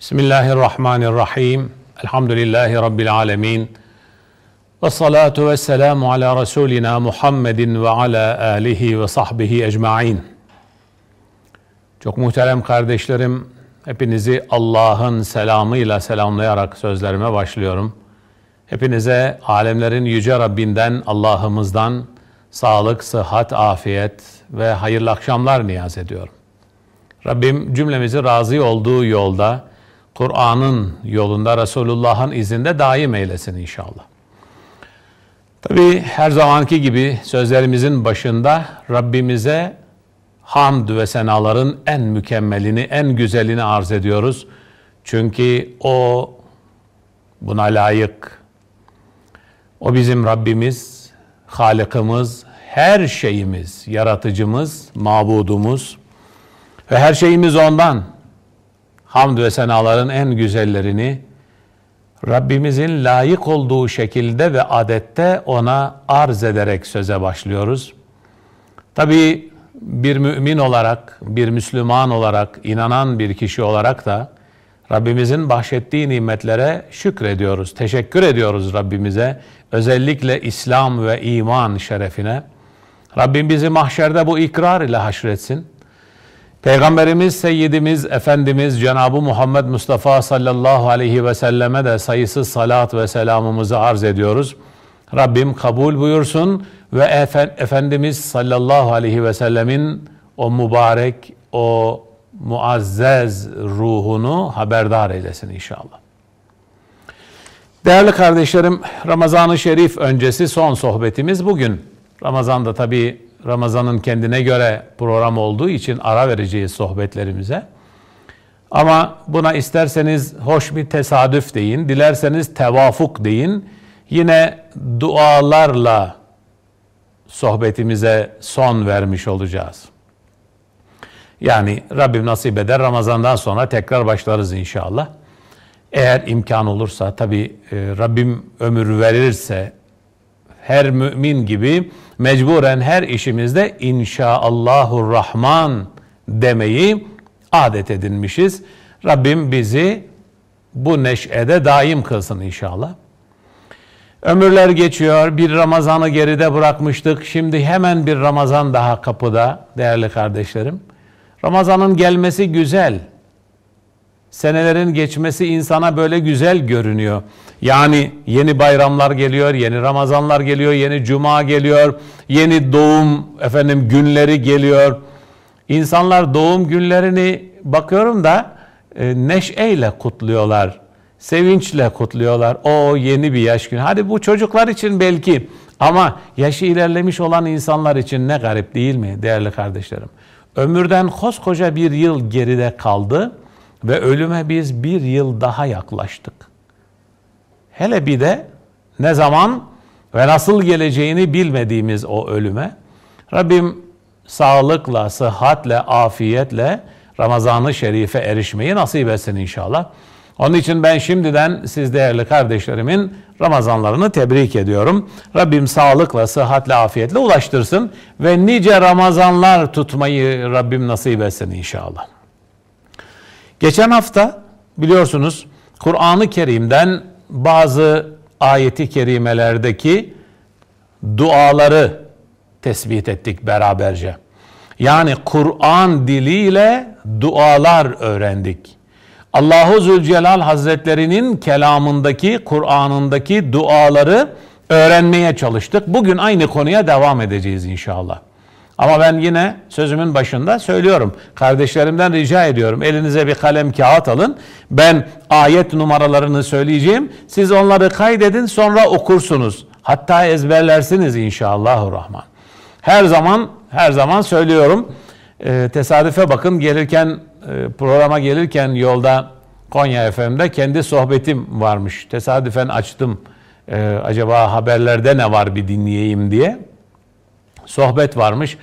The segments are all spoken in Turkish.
Bismillahirrahmanirrahim. Elhamdülillahi Rabbil alemin. Ve salatu ve selamu ala Resulina Muhammedin ve ala alihi ve sahbihi ecmain. Çok muhterem kardeşlerim, hepinizi Allah'ın selamıyla selamlayarak sözlerime başlıyorum. Hepinize alemlerin yüce Rabbinden, Allah'ımızdan sağlık, sıhhat, afiyet ve hayırlı akşamlar niyaz ediyorum. Rabbim cümlemizi razı olduğu yolda, Kur'an'ın yolunda, Resulullah'ın izinde daim eylesin inşallah. Tabi her zamanki gibi sözlerimizin başında Rabbimize hamd ve senaların en mükemmelini, en güzelini arz ediyoruz. Çünkü O buna layık. O bizim Rabbimiz, Halıkımız, her şeyimiz, yaratıcımız, mabudumuz ve her şeyimiz ondan. Hamd ve senaların en güzellerini Rabbimizin layık olduğu şekilde ve adette ona arz ederek söze başlıyoruz. Tabi bir mümin olarak, bir Müslüman olarak, inanan bir kişi olarak da Rabbimizin bahşettiği nimetlere şükrediyoruz, teşekkür ediyoruz Rabbimize. Özellikle İslam ve iman şerefine. Rabbim bizi mahşerde bu ikrar ile haşretsin. Peygamberimiz, Seyyidimiz, Efendimiz Cenab-ı Muhammed Mustafa sallallahu aleyhi ve selleme de sayısız salat ve selamımızı arz ediyoruz. Rabbim kabul buyursun ve Efendimiz sallallahu aleyhi ve sellemin o mübarek, o muazzez ruhunu haberdar eylesin inşallah. Değerli kardeşlerim, Ramazan-ı Şerif öncesi son sohbetimiz bugün. Ramazan'da tabii Ramazan'ın kendine göre program olduğu için ara vereceğiz sohbetlerimize. Ama buna isterseniz hoş bir tesadüf deyin, dilerseniz tevafuk deyin. Yine dualarla sohbetimize son vermiş olacağız. Yani Rabbim nasip eder Ramazan'dan sonra tekrar başlarız inşallah. Eğer imkan olursa tabi e, Rabbim ömür verirse her mümin gibi mecburen her işimizde inşaallahur rahman demeyi adet edinmişiz. Rabbim bizi bu neşede daim kılsın inşallah. Ömürler geçiyor. Bir Ramazan'ı geride bırakmıştık. Şimdi hemen bir Ramazan daha kapıda değerli kardeşlerim. Ramazan'ın gelmesi güzel. Senelerin geçmesi insana böyle güzel görünüyor. Yani yeni bayramlar geliyor, yeni Ramazanlar geliyor, yeni cuma geliyor, yeni doğum efendim günleri geliyor. İnsanlar doğum günlerini bakıyorum da e, neşeyle kutluyorlar. Sevinçle kutluyorlar. O yeni bir yaş günü. Hadi bu çocuklar için belki ama yaşı ilerlemiş olan insanlar için ne garip değil mi değerli kardeşlerim? Ömürden koskoca bir yıl geride kaldı ve ölüme biz bir yıl daha yaklaştık. Hele bir de ne zaman ve nasıl geleceğini bilmediğimiz o ölüme Rabbim sağlıkla, sıhhatle, afiyetle Ramazan-ı Şerif'e erişmeyi nasip etsin inşallah. Onun için ben şimdiden siz değerli kardeşlerimin Ramazanlarını tebrik ediyorum. Rabbim sağlıkla, sıhhatle, afiyetle ulaştırsın ve nice Ramazanlar tutmayı Rabbim nasip etsin inşallah. Geçen hafta biliyorsunuz Kur'an-ı Kerim'den bazı ayeti kerimelerdeki duaları tespit ettik beraberce. Yani Kur'an diliyle dualar öğrendik. Allahu Zülcelal Hazretlerinin kelamındaki, Kur'an'ındaki duaları öğrenmeye çalıştık. Bugün aynı konuya devam edeceğiz inşallah. Ama ben yine sözümün başında söylüyorum. Kardeşlerimden rica ediyorum. Elinize bir kalem kağıt alın. Ben ayet numaralarını söyleyeceğim. Siz onları kaydedin sonra okursunuz. Hatta ezberlersiniz inşallahurrahman. Her zaman her zaman söylüyorum. E, tesadüfe bakın gelirken e, programa gelirken yolda Konya FM'de kendi sohbetim varmış. Tesadüfen açtım. E, acaba haberlerde ne var bir dinleyeyim diye sohbet varmış.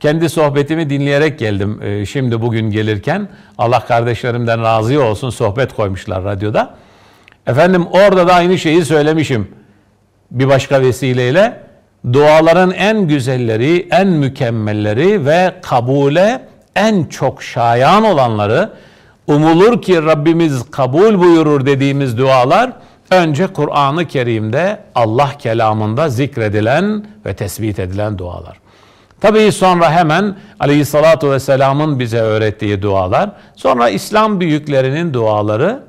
Kendi sohbetimi dinleyerek geldim e, şimdi bugün gelirken. Allah kardeşlerimden razı olsun sohbet koymuşlar radyoda. Efendim orada da aynı şeyi söylemişim. Bir başka vesileyle duaların en güzelleri, en mükemmelleri ve kabule en çok şayan olanları umulur ki Rabbimiz kabul buyurur dediğimiz dualar önce Kur'an-ı Kerim'de Allah kelamında zikredilen ve tespit edilen dualar. Tabii sonra hemen Aleyhissalatu vesselamın bize öğrettiği dualar, sonra İslam büyüklerinin duaları.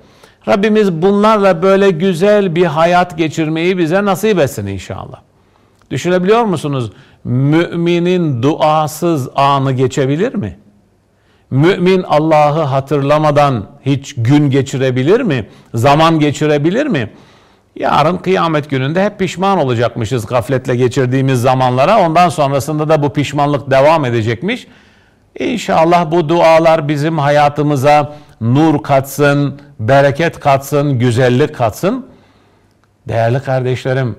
Rabbimiz bunlarla böyle güzel bir hayat geçirmeyi bize nasip etsin inşallah. Düşünebiliyor musunuz? Müminin duasız anı geçebilir mi? Mümin Allah'ı hatırlamadan hiç gün geçirebilir mi? Zaman geçirebilir mi? Yarın kıyamet gününde hep pişman olacakmışız gafletle geçirdiğimiz zamanlara. Ondan sonrasında da bu pişmanlık devam edecekmiş. İnşallah bu dualar bizim hayatımıza nur katsın, bereket katsın, güzellik katsın. Değerli kardeşlerim,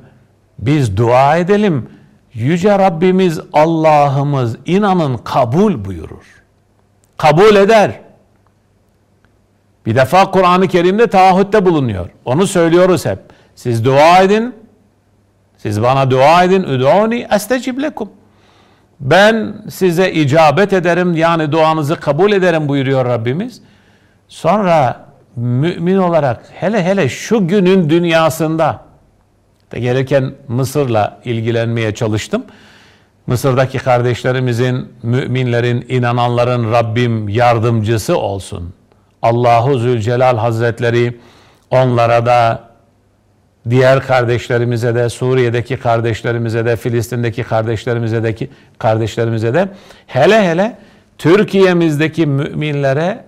biz dua edelim. Yüce Rabbimiz Allah'ımız inanın kabul buyurur. Kabul eder. Bir defa Kur'an-ı Kerim'de taahhütte bulunuyor. Onu söylüyoruz hep. Siz dua edin. Siz bana dua edin. Üdûni estecib lekum. Ben size icabet ederim yani duanızı kabul ederim buyuruyor Rabbimiz. Sonra mümin olarak hele hele şu günün dünyasında gelirken Mısır'la ilgilenmeye çalıştım. Mısır'daki kardeşlerimizin, müminlerin, inananların Rabbim yardımcısı olsun. Allahu Zülcelal Hazretleri onlara da diğer kardeşlerimize de, Suriye'deki kardeşlerimize de, Filistin'deki kardeşlerimize de, kardeşlerimize de hele hele Türkiye'mizdeki müminlere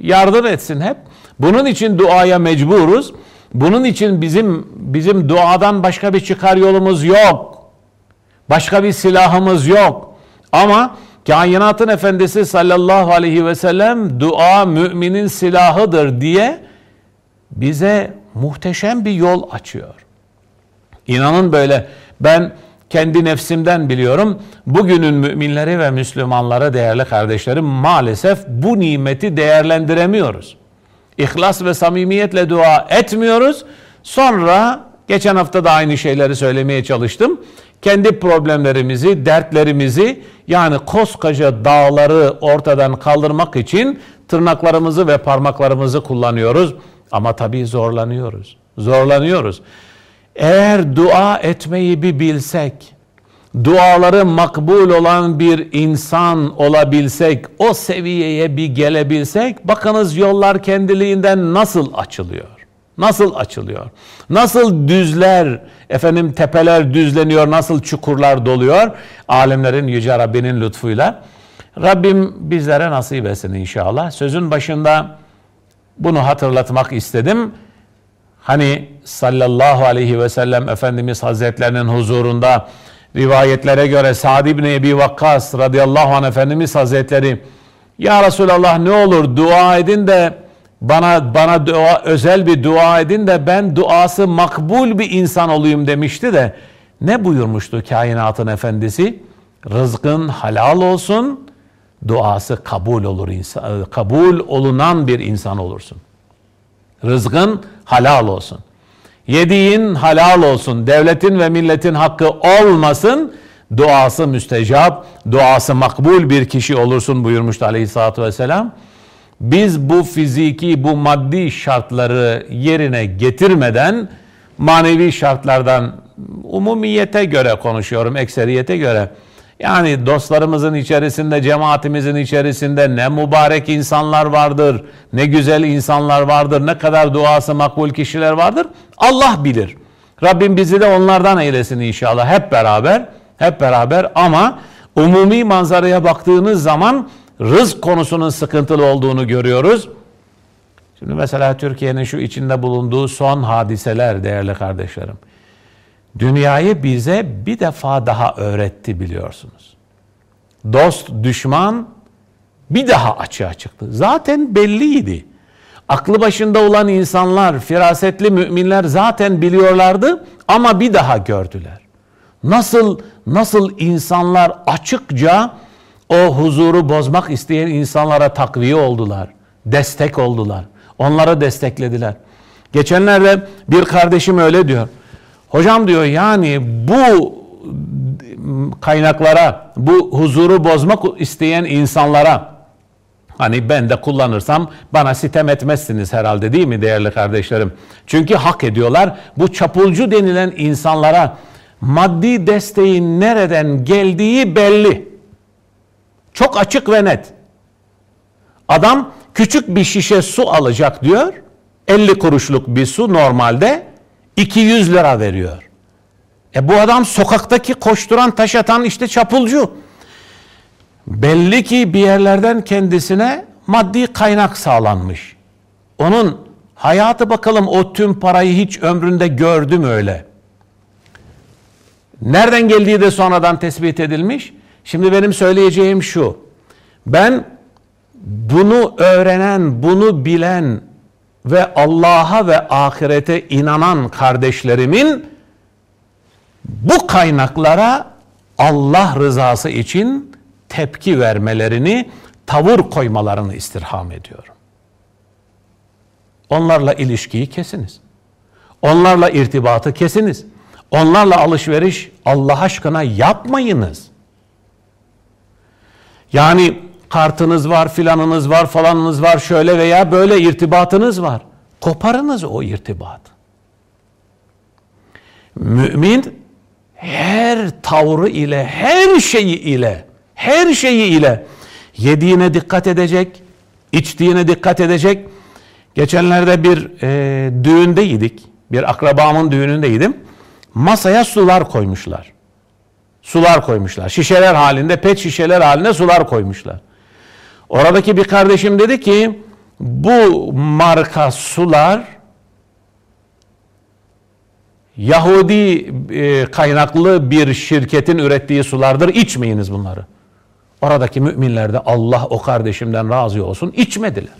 yardım etsin hep. Bunun için duaya mecburuz. Bunun için bizim bizim duadan başka bir çıkar yolumuz yok. Başka bir silahımız yok. Ama kainatın efendisi sallallahu aleyhi ve sellem dua müminin silahıdır diye bize muhteşem bir yol açıyor. İnanın böyle ben kendi nefsimden biliyorum. Bugünün müminleri ve Müslümanları değerli kardeşlerim maalesef bu nimeti değerlendiremiyoruz. İhlas ve samimiyetle dua etmiyoruz. Sonra geçen hafta da aynı şeyleri söylemeye çalıştım. Kendi problemlerimizi, dertlerimizi yani koskoca dağları ortadan kaldırmak için tırnaklarımızı ve parmaklarımızı kullanıyoruz. Ama tabii zorlanıyoruz. Zorlanıyoruz. Eğer dua etmeyi bir bilsek, duaları makbul olan bir insan olabilsek, o seviyeye bir gelebilsek, bakınız yollar kendiliğinden nasıl açılıyor? Nasıl açılıyor? Nasıl düzler, efendim tepeler düzleniyor, nasıl çukurlar doluyor? Alemlerin Yüce Rabbinin lütfuyla. Rabbim bizlere nasip etsin inşallah. Sözün başında bunu hatırlatmak istedim. Hani sallallahu aleyhi ve sellem Efendimiz Hazretlerinin huzurunda rivayetlere göre Sa'd ibn Ebi Vakkas radıyallahu anh Efendimiz Hazretleri Ya Resulallah ne olur dua edin de bana bana dua, özel bir dua edin de ben duası makbul bir insan olayım demişti de ne buyurmuştu kainatın efendisi? Rızkın halal olsun, duası kabul olur insan, kabul olunan bir insan olursun. Rızkın halal olsun. Yediğin halal olsun. Devletin ve milletin hakkı olmasın. Duası müstecap, duası makbul bir kişi olursun buyurmuştu aleyhissalatü vesselam. Biz bu fiziki, bu maddi şartları yerine getirmeden manevi şartlardan umumiyete göre konuşuyorum, ekseriyete göre yani dostlarımızın içerisinde, cemaatimizin içerisinde ne mübarek insanlar vardır, ne güzel insanlar vardır, ne kadar duası makbul kişiler vardır. Allah bilir. Rabbim bizi de onlardan eylesin inşallah hep beraber, hep beraber ama umumi manzaraya baktığınız zaman rızk konusunun sıkıntılı olduğunu görüyoruz. Şimdi mesela Türkiye'nin şu içinde bulunduğu son hadiseler değerli kardeşlerim dünyayı bize bir defa daha öğretti biliyorsunuz. Dost, düşman bir daha açığa çıktı. Zaten belliydi. Aklı başında olan insanlar, firasetli müminler zaten biliyorlardı ama bir daha gördüler. Nasıl nasıl insanlar açıkça o huzuru bozmak isteyen insanlara takviye oldular, destek oldular. Onları desteklediler. Geçenlerde bir kardeşim öyle diyor. Hocam diyor yani bu kaynaklara, bu huzuru bozmak isteyen insanlara Hani ben de kullanırsam bana sitem etmezsiniz herhalde değil mi değerli kardeşlerim? Çünkü hak ediyorlar. Bu çapulcu denilen insanlara maddi desteğin nereden geldiği belli. Çok açık ve net. Adam küçük bir şişe su alacak diyor. 50 kuruşluk bir su normalde 200 lira veriyor. E bu adam sokaktaki koşturan taş atan işte çapulcu. Belli ki bir yerlerden kendisine maddi kaynak sağlanmış. Onun hayatı bakalım o tüm parayı hiç ömründe gördü mü öyle? Nereden geldiği de sonradan tespit edilmiş. Şimdi benim söyleyeceğim şu. Ben bunu öğrenen, bunu bilen ve Allah'a ve ahirete inanan kardeşlerimin bu kaynaklara Allah rızası için tepki vermelerini, tavır koymalarını istirham ediyorum. Onlarla ilişkiyi kesiniz. Onlarla irtibatı kesiniz. Onlarla alışveriş Allah aşkına yapmayınız. Yani kartınız var, filanınız var, falanınız var, şöyle veya böyle irtibatınız var. Koparınız o irtibatı. Mümin her tavrı ile, her şeyi ile, her şeyi ile yediğine dikkat edecek, içtiğine dikkat edecek. Geçenlerde bir e, düğündeydik, bir akrabamın düğünündeydim. Masaya sular koymuşlar. Sular koymuşlar. Şişeler halinde, pet şişeler halinde sular koymuşlar. Oradaki bir kardeşim dedi ki bu marka sular Yahudi e, kaynaklı bir şirketin ürettiği sulardır. İçmeyiniz bunları. Oradaki müminler de Allah o kardeşimden razı olsun içmediler.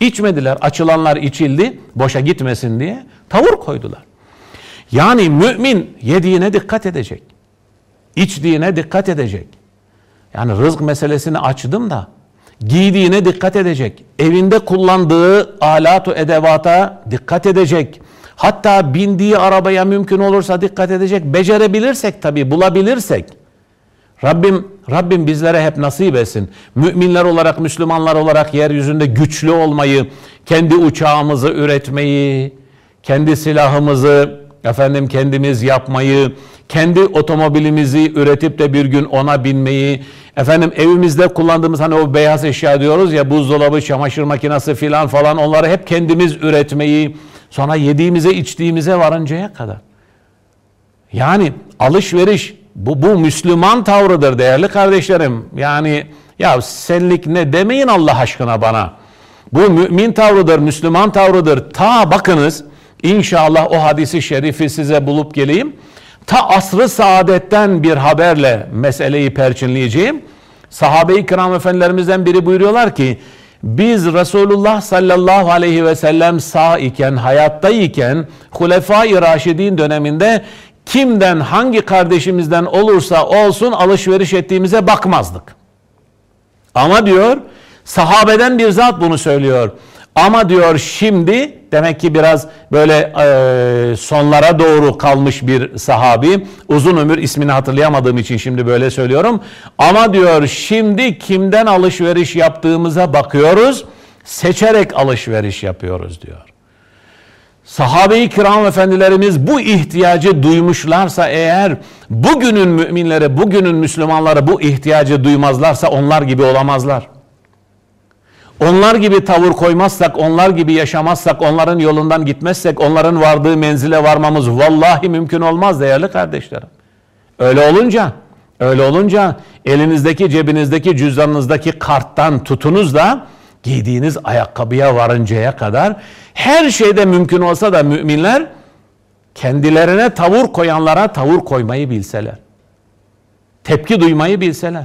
İçmediler. Açılanlar içildi. Boşa gitmesin diye tavır koydular. Yani mümin yediğine dikkat edecek. İçtiğine dikkat edecek. Yani rızk meselesini açtım da giydiğine dikkat edecek. Evinde kullandığı alatu edevata dikkat edecek. Hatta bindiği arabaya mümkün olursa dikkat edecek. Becerebilirsek tabii bulabilirsek. Rabbim Rabbim bizlere hep nasip etsin. Müminler olarak, Müslümanlar olarak yeryüzünde güçlü olmayı, kendi uçağımızı üretmeyi, kendi silahımızı efendim kendimiz yapmayı, kendi otomobilimizi üretip de bir gün ona binmeyi, efendim evimizde kullandığımız hani o beyaz eşya diyoruz ya buzdolabı, çamaşır makinesi filan falan onları hep kendimiz üretmeyi, sonra yediğimize içtiğimize varıncaya kadar. Yani alışveriş bu, bu Müslüman tavrıdır değerli kardeşlerim. Yani ya senlik ne demeyin Allah aşkına bana. Bu mümin tavrıdır, Müslüman tavrıdır. Ta bakınız İnşallah o hadisi şerifi size bulup geleyim. Ta asrı saadetten bir haberle meseleyi perçinleyeceğim. Sahabe-i kiram efendilerimizden biri buyuruyorlar ki biz Resulullah sallallahu aleyhi ve sellem sağ iken, hayattayken Hulefai Raşidin döneminde kimden hangi kardeşimizden olursa olsun alışveriş ettiğimize bakmazdık. Ama diyor sahabeden bir zat bunu söylüyor. Ama diyor şimdi demek ki biraz böyle e, sonlara doğru kalmış bir sahabi. Uzun ömür ismini hatırlayamadığım için şimdi böyle söylüyorum. Ama diyor şimdi kimden alışveriş yaptığımıza bakıyoruz. Seçerek alışveriş yapıyoruz diyor. Sahabe-i kiram efendilerimiz bu ihtiyacı duymuşlarsa eğer bugünün müminleri, bugünün Müslümanları bu ihtiyacı duymazlarsa onlar gibi olamazlar. Onlar gibi tavır koymazsak, onlar gibi yaşamazsak, onların yolundan gitmezsek, onların vardığı menzile varmamız vallahi mümkün olmaz değerli kardeşlerim. Öyle olunca, öyle olunca elinizdeki, cebinizdeki, cüzdanınızdaki karttan tutunuz da giydiğiniz ayakkabıya varıncaya kadar her şeyde mümkün olsa da müminler kendilerine tavır koyanlara tavır koymayı bilseler. Tepki duymayı bilseler.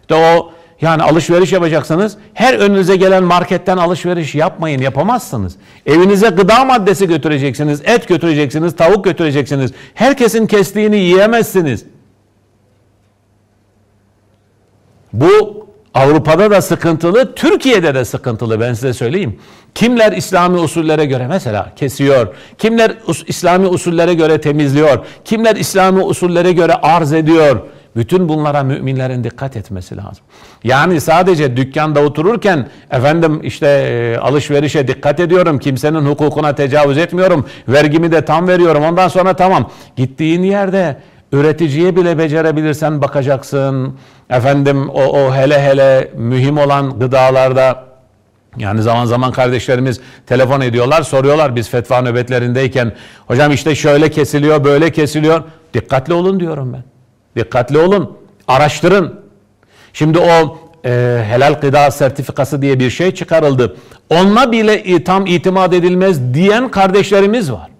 İşte o yani alışveriş yapacaksınız. Her önünüze gelen marketten alışveriş yapmayın, yapamazsınız. Evinize gıda maddesi götüreceksiniz, et götüreceksiniz, tavuk götüreceksiniz. Herkesin kestiğini yiyemezsiniz. Bu Avrupa'da da sıkıntılı, Türkiye'de de sıkıntılı ben size söyleyeyim. Kimler İslami usullere göre mesela kesiyor, kimler İslami usullere göre temizliyor, kimler İslami usullere göre arz ediyor. Bütün bunlara müminlerin dikkat etmesi lazım. Yani sadece dükkanda otururken efendim işte e, alışverişe dikkat ediyorum, kimsenin hukukuna tecavüz etmiyorum, vergimi de tam veriyorum. Ondan sonra tamam. Gittiğin yerde üreticiye bile becerebilirsen bakacaksın. Efendim o, o hele hele mühim olan gıdalarda yani zaman zaman kardeşlerimiz telefon ediyorlar, soruyorlar biz fetva nöbetlerindeyken. Hocam işte şöyle kesiliyor, böyle kesiliyor. Dikkatli olun diyorum ben. Dikkatli olun. Araştırın. Şimdi o e, helal gıda sertifikası diye bir şey çıkarıldı. Onunla bile tam itimat edilmez diyen kardeşlerimiz var.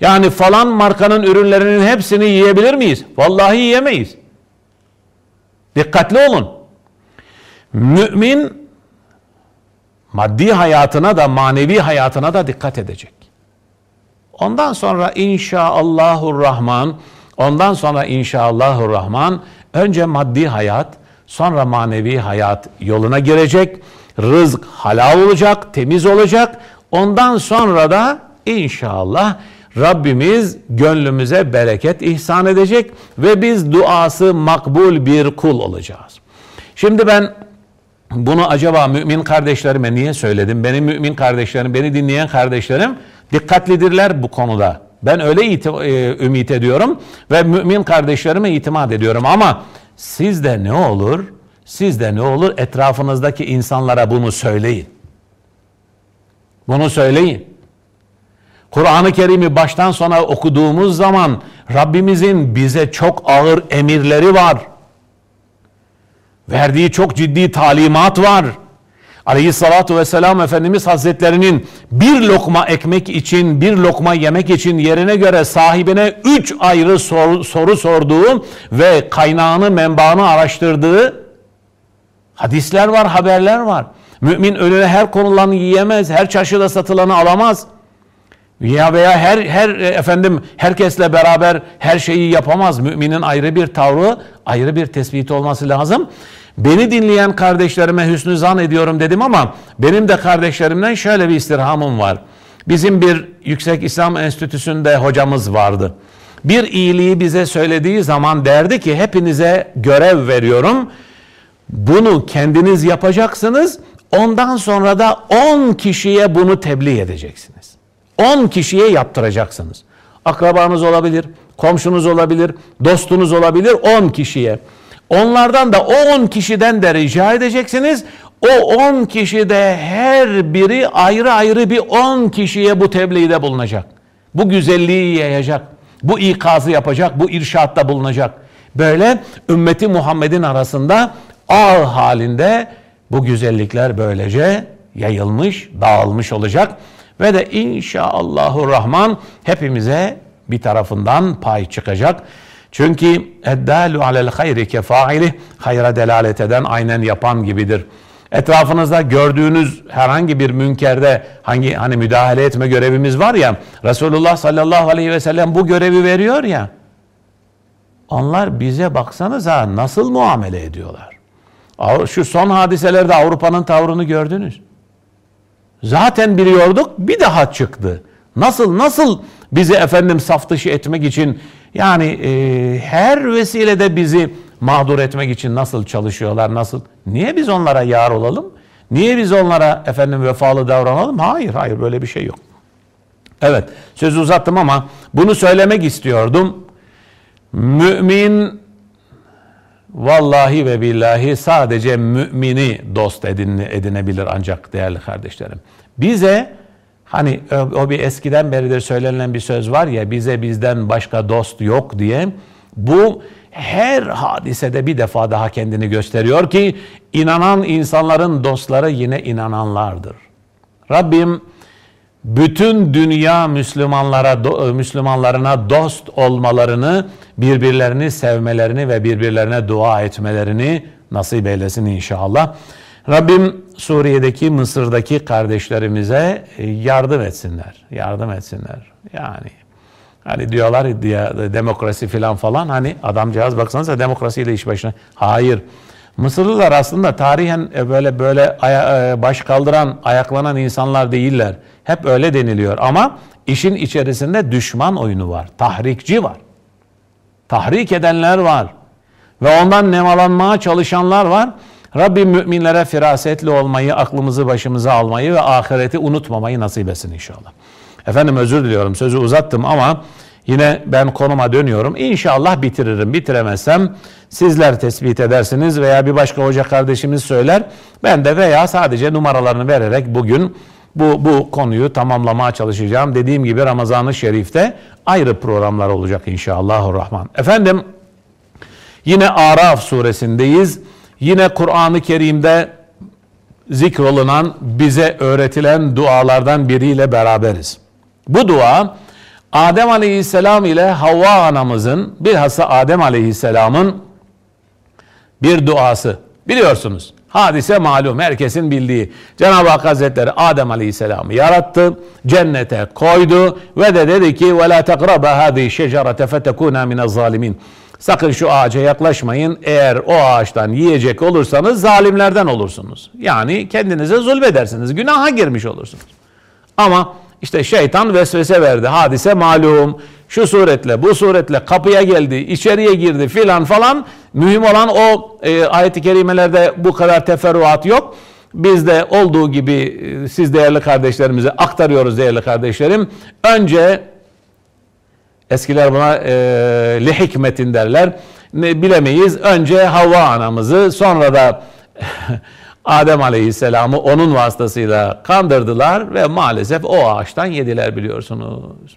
Yani falan markanın ürünlerinin hepsini yiyebilir miyiz? Vallahi yiyemeyiz. Dikkatli olun. Mümin maddi hayatına da manevi hayatına da dikkat edecek. Ondan sonra inşallahurrahman, ondan sonra inşallahurrahman önce maddi hayat, sonra manevi hayat yoluna girecek. Rızk halal olacak, temiz olacak. Ondan sonra da inşallah Rabbimiz gönlümüze bereket ihsan edecek ve biz duası makbul bir kul olacağız. Şimdi ben bunu acaba mümin kardeşlerime niye söyledim? Benim mümin kardeşlerim, beni dinleyen kardeşlerim dikkatlidirler bu konuda. Ben öyle e, ümit ediyorum ve mümin kardeşlerime itimat ediyorum ama sizde ne olur? Sizde ne olur? Etrafınızdaki insanlara bunu söyleyin. Bunu söyleyin. Kur'an-ı Kerim'i baştan sona okuduğumuz zaman Rabbimizin bize çok ağır emirleri var. Verdiği çok ciddi talimat var. Aleyhissalatu vesselam Efendimiz Hazretlerinin bir lokma ekmek için, bir lokma yemek için yerine göre sahibine üç ayrı sor, soru sorduğu ve kaynağını, menbaını araştırdığı hadisler var, haberler var. Mümin önüne her konulanı yiyemez, her çarşıda satılanı alamaz. Ya veya her her e, efendim herkesle beraber her şeyi yapamaz. Müminin ayrı bir tavrı, ayrı bir tespiti olması lazım. Beni dinleyen kardeşlerime hüsnü zan ediyorum dedim ama benim de kardeşlerimden şöyle bir istirhamım var. Bizim bir Yüksek İslam Enstitüsü'nde hocamız vardı. Bir iyiliği bize söylediği zaman derdi ki hepinize görev veriyorum. Bunu kendiniz yapacaksınız. Ondan sonra da 10 kişiye bunu tebliğ edeceksiniz. 10 kişiye yaptıracaksınız. Akrabanız olabilir, komşunuz olabilir, dostunuz olabilir 10 kişiye. Onlardan da o 10 kişiden de rica edeceksiniz. O 10 kişi de her biri ayrı ayrı bir 10 kişiye bu tebliğde bulunacak. Bu güzelliği yayacak. Bu ikazı yapacak, bu irşatta bulunacak. Böyle ümmeti Muhammed'in arasında ağ halinde bu güzellikler böylece yayılmış, dağılmış olacak. Ve de inşallahü rahman hepimize bir tarafından pay çıkacak. Çünkü eddalu alel hayri kefaili hayra delalet eden aynen yapan gibidir. Etrafınızda gördüğünüz herhangi bir münkerde hangi hani müdahale etme görevimiz var ya Resulullah sallallahu aleyhi ve sellem bu görevi veriyor ya. Onlar bize baksanıza nasıl muamele ediyorlar. Şu son hadiselerde Avrupa'nın tavrını gördünüz. Zaten biliyorduk bir daha çıktı. Nasıl nasıl bizi efendim saf dışı etmek için yani e, her vesilede bizi mağdur etmek için nasıl çalışıyorlar nasıl? Niye biz onlara yar olalım? Niye biz onlara efendim vefalı davranalım? Hayır hayır böyle bir şey yok. Evet sözü uzattım ama bunu söylemek istiyordum. Mümin Vallahi ve billahi sadece mümini dost edine, edinebilir ancak değerli kardeşlerim. Bize hani o bir eskiden beridir söylenen bir söz var ya bize bizden başka dost yok diye bu her hadisede bir defa daha kendini gösteriyor ki inanan insanların dostları yine inananlardır. Rabbim bütün dünya Müslümanlara Müslümanlarına dost olmalarını, birbirlerini sevmelerini ve birbirlerine dua etmelerini nasip eylesin inşallah. Rabbim Suriye'deki, Mısır'daki kardeşlerimize e, yardım etsinler. Yardım etsinler. Yani hani diyorlar diye demokrasi filan falan hani adamcağız baksanıza demokrasiyle iş başına. Hayır. Mısırlılar aslında tarihen e, böyle böyle e, baş kaldıran, ayaklanan insanlar değiller. Hep öyle deniliyor ama işin içerisinde düşman oyunu var. Tahrikçi var. Tahrik edenler var. ve ondan nemalanmaya çalışanlar var. Rabbim müminlere firasetli olmayı, aklımızı başımıza almayı ve ahireti unutmamayı nasip etsin inşallah. Efendim özür diliyorum sözü uzattım ama yine ben konuma dönüyorum. İnşallah bitiririm. Bitiremezsem sizler tespit edersiniz veya bir başka hoca kardeşimiz söyler. Ben de veya sadece numaralarını vererek bugün bu, bu konuyu tamamlamaya çalışacağım. Dediğim gibi Ramazan-ı Şerif'te ayrı programlar olacak inşallahurrahman. Efendim yine Araf suresindeyiz. Yine Kur'an-ı Kerim'de zikrolunan, bize öğretilen dualardan biriyle beraberiz. Bu dua Adem Aleyhisselam ile Havva anamızın, bilhassa Adem Aleyhisselam'ın bir duası. Biliyorsunuz hadise malum herkesin bildiği. Cenab-ı Hak Hazretleri Adem Aleyhisselam'ı yarattı, cennete koydu ve de dedi ki وَلَا تَقْرَبَ هَذِي شَجَرَةَ فَتَكُونَ مِنَ الظَّالِمِينَ Sakın şu ağaca yaklaşmayın. Eğer o ağaçtan yiyecek olursanız zalimlerden olursunuz. Yani kendinize zulmedersiniz. Günaha girmiş olursunuz. Ama işte şeytan vesvese verdi. Hadise malum. Şu suretle bu suretle kapıya geldi, içeriye girdi filan falan. Mühim olan o e, ayet-i kerimelerde bu kadar teferruat yok. Biz de olduğu gibi e, siz değerli kardeşlerimize aktarıyoruz değerli kardeşlerim. Önce eskiler buna e, li hikmetin derler. Ne, bilemeyiz. Önce Havva anamızı sonra da Adem Aleyhisselam'ı onun vasıtasıyla kandırdılar ve maalesef o ağaçtan yediler biliyorsunuz.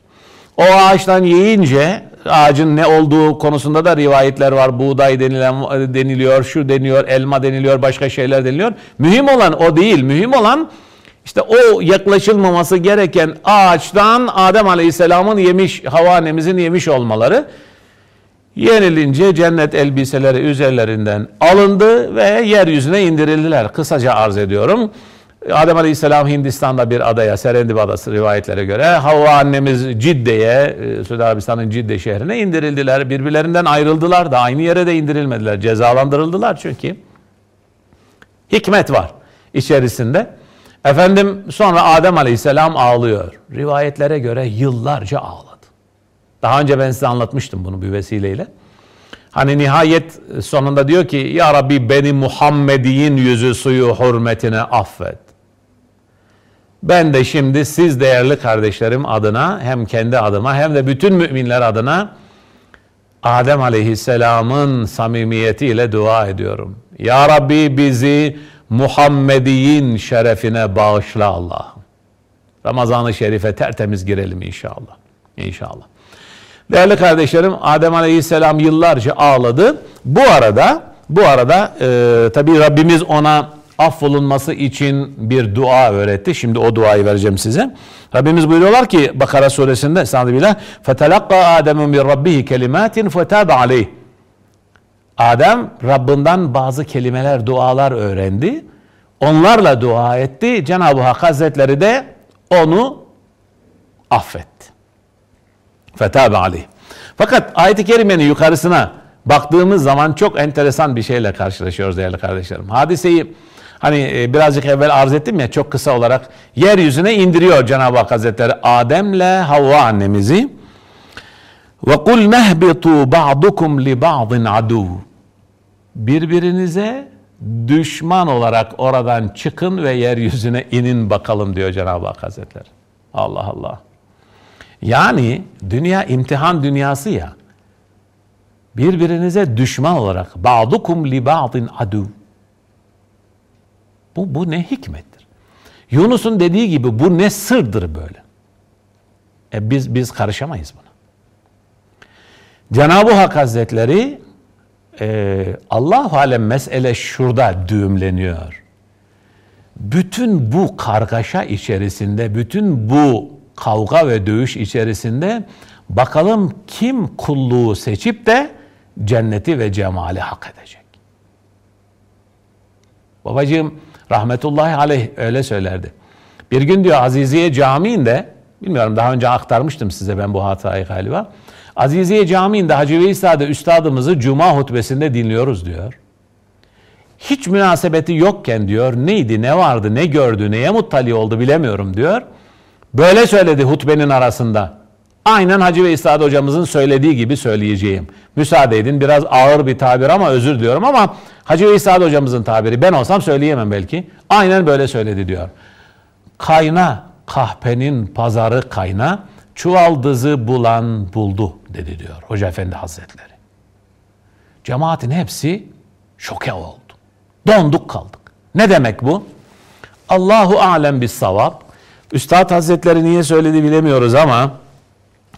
O ağaçtan yiyince ağacın ne olduğu konusunda da rivayetler var. Buğday denilen deniliyor, şu deniyor, elma deniliyor, başka şeyler deniliyor. Mühim olan o değil. Mühim olan işte o yaklaşılmaması gereken ağaçtan Adem Aleyhisselam'ın yemiş, Havva annemizin yemiş olmaları. Yenilince cennet elbiseleri üzerlerinden alındı ve yeryüzüne indirildiler. Kısaca arz ediyorum. Adem Aleyhisselam Hindistan'da bir adaya, Serendip Adası rivayetlere göre Havva annemiz Cidde'ye, e, Suudi Arabistan'ın Cidde şehrine indirildiler. Birbirlerinden ayrıldılar da aynı yere de indirilmediler. Cezalandırıldılar çünkü. Hikmet var içerisinde. Efendim sonra Adem Aleyhisselam ağlıyor. Rivayetlere göre yıllarca ağladı. Daha önce ben size anlatmıştım bunu bir vesileyle. Hani nihayet sonunda diyor ki Ya Rabbi beni Muhammediyin yüzü suyu hürmetine affet. Ben de şimdi siz değerli kardeşlerim adına hem kendi adıma hem de bütün müminler adına Adem Aleyhisselam'ın samimiyetiyle dua ediyorum. Ya Rabbi bizi Muhammediyin şerefine bağışla Allah'ım. Ramazan-ı Şerif'e tertemiz girelim inşallah. İnşallah. Değerli kardeşlerim Adem Aleyhisselam yıllarca ağladı. Bu arada bu arada e, tabi Rabbimiz ona affolunması için bir dua öğretti. Şimdi o duayı vereceğim size. Rabbimiz buyuruyorlar ki Bakara suresinde Estağfirullah فَتَلَقَّى آدَمٌ مِنْ رَبِّهِ كَلِمَاتٍ فَتَابَ عَلَيْهِ Adem Rabbinden bazı kelimeler, dualar öğrendi. Onlarla dua etti. Cenab-ı Hak Hazretleri de onu affetti. Fetabe aleyh. Fakat ayet-i kerimenin yukarısına baktığımız zaman çok enteresan bir şeyle karşılaşıyoruz değerli kardeşlerim. Hadiseyi hani e, birazcık evvel arz ettim ya çok kısa olarak yeryüzüne indiriyor Cenab-ı Hak Hazretleri Adem'le Havva annemizi. Nehbitu ba'dukum li ba'din adu. Birbirinize düşman olarak oradan çıkın ve yeryüzüne inin bakalım diyor Cenab-ı Hak Hazretleri. Allah Allah. Yani dünya imtihan dünyası ya. Birbirinize düşman olarak ba'dukum li ba'din adu. Bu, bu ne hikmettir. Yunus'un dediği gibi bu ne sırdır böyle. E biz biz karışamayız buna. Cenab-ı Hak Hazretleri e, Allah alem mesele şurada düğümleniyor. Bütün bu kargaşa içerisinde, bütün bu kavga ve dövüş içerisinde bakalım kim kulluğu seçip de cenneti ve cemali hak edecek. Babacığım rahmetullahi aleyh öyle söylerdi. Bir gün diyor Aziziye Camii'nde, bilmiyorum daha önce aktarmıştım size ben bu hatayı galiba. Aziziye Camii'nde Hacı Veysa'da üstadımızı Cuma hutbesinde dinliyoruz diyor. Hiç münasebeti yokken diyor neydi, ne vardı, ne gördü, neye muttali oldu bilemiyorum diyor. Böyle söyledi hutbenin arasında. Aynen Hacı ve hocamızın söylediği gibi söyleyeceğim. Müsaade edin biraz ağır bir tabir ama özür diliyorum ama Hacı ve hocamızın tabiri ben olsam söyleyemem belki. Aynen böyle söyledi diyor. Kayna kahpenin pazarı kayna çuvaldızı bulan buldu dedi diyor Hoca Efendi Hazretleri. Cemaatin hepsi şoke oldu. Donduk kaldık. Ne demek bu? Allahu alem bis savab. Üstad Hazretleri niye söyledi bilemiyoruz ama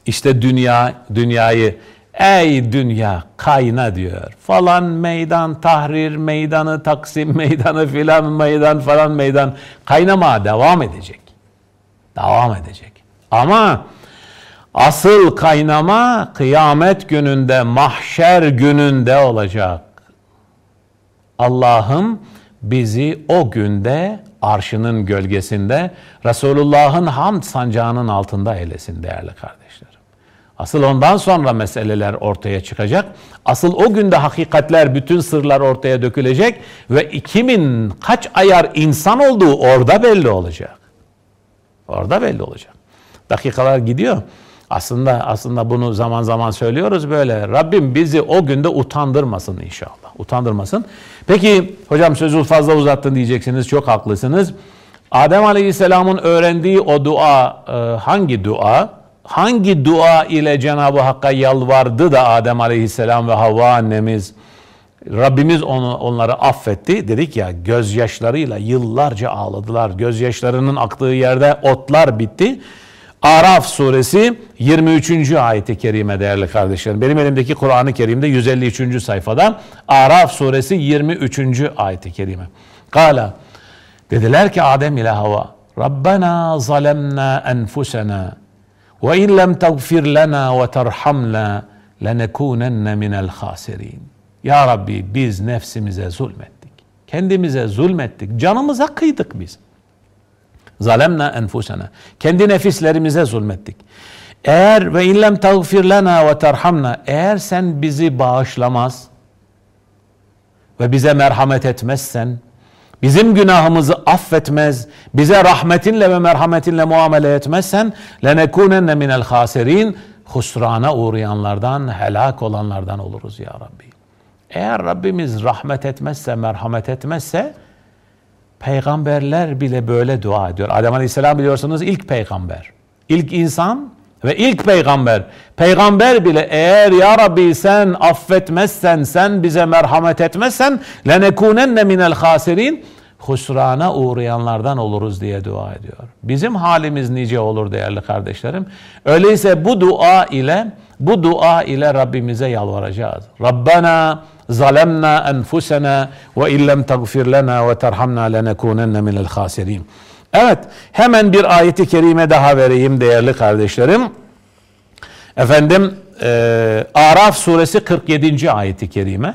işte dünya dünyayı ey dünya kayna diyor. Falan meydan tahrir meydanı taksim meydanı filan meydan falan meydan kaynama devam edecek. Devam edecek. Ama asıl kaynama kıyamet gününde mahşer gününde olacak. Allah'ım bizi o günde arşının gölgesinde Resulullah'ın hamd sancağının altında eylesin değerli kardeşlerim. Asıl ondan sonra meseleler ortaya çıkacak. Asıl o günde hakikatler, bütün sırlar ortaya dökülecek ve kimin kaç ayar insan olduğu orada belli olacak. Orada belli olacak. Dakikalar gidiyor. Aslında aslında bunu zaman zaman söylüyoruz böyle. Rabbim bizi o günde utandırmasın inşallah. Utandırmasın. Peki hocam sözü fazla uzattın diyeceksiniz. Çok haklısınız. Adem Aleyhisselam'ın öğrendiği o dua e, hangi dua? Hangi dua ile Cenab-ı Hakk'a yalvardı da Adem Aleyhisselam ve Havva annemiz Rabbimiz onu onları affetti. Dedik ya gözyaşlarıyla yıllarca ağladılar. Gözyaşlarının aktığı yerde otlar bitti. Araf suresi 23. ayeti kerime değerli kardeşlerim. Benim elimdeki Kur'an-ı Kerim'de 153. sayfada Araf suresi 23. ayeti kerime. Kala dediler ki Adem ile Hava Rabbena zalemna enfusena ve in lem tagfir lana ve terhamna lenekunenne minel hasirin. Ya Rabbi biz nefsimize zulmettik. Kendimize zulmettik. Canımıza kıydık biz. Zalemna enfusena. Kendi nefislerimize zulmettik. Eğer ve illem tağfir lena ve terhamna eğer sen bizi bağışlamaz ve bize merhamet etmezsen bizim günahımızı affetmez, bize rahmetinle ve merhametinle muamele etmezsen lenekunenne minel hasirin husrana uğrayanlardan, helak olanlardan oluruz ya Rabbi. Eğer Rabbimiz rahmet etmezse, merhamet etmezse Peygamberler bile böyle dua ediyor. Adem Aleyhisselam biliyorsunuz ilk peygamber. İlk insan ve ilk peygamber. Peygamber bile eğer ya Rabbi sen affetmezsen, sen bize merhamet etmezsen lenekunenne minel hasirin husrana uğrayanlardan oluruz diye dua ediyor. Bizim halimiz nice olur değerli kardeşlerim. Öyleyse bu dua ile bu dua ile Rabbimize yalvaracağız. Rabbena zalemna enfusena ve illem tagfir lena ve terhamna lenekunenne minel hasirin. Evet hemen bir ayeti kerime daha vereyim değerli kardeşlerim. Efendim e, Araf suresi 47. ayeti kerime.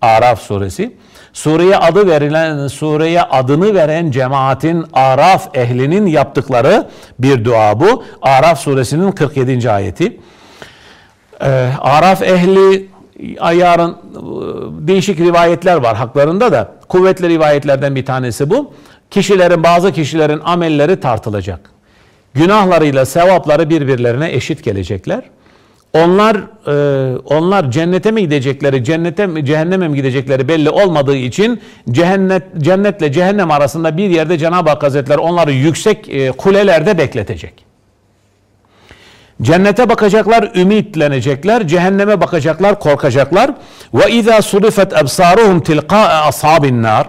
Araf suresi. Sureye adı verilen, sureye adını veren cemaatin Araf ehlinin yaptıkları bir dua bu. Araf suresinin 47. ayeti. Ee, Araf ehli ayarın e, değişik rivayetler var haklarında da kuvvetli rivayetlerden bir tanesi bu. Kişilerin bazı kişilerin amelleri tartılacak. Günahlarıyla sevapları birbirlerine eşit gelecekler. Onlar e, onlar cennete mi gidecekleri, cennete mi, cehenneme mi gidecekleri belli olmadığı için cennet cennetle cehennem arasında bir yerde Cenab-ı Hak Hazretleri onları yüksek e, kulelerde bekletecek. Cennete bakacaklar, ümitlenecekler. Cehenneme bakacaklar, korkacaklar. Ve izâ surifet ebsâruhum tilqâ ashabin nar.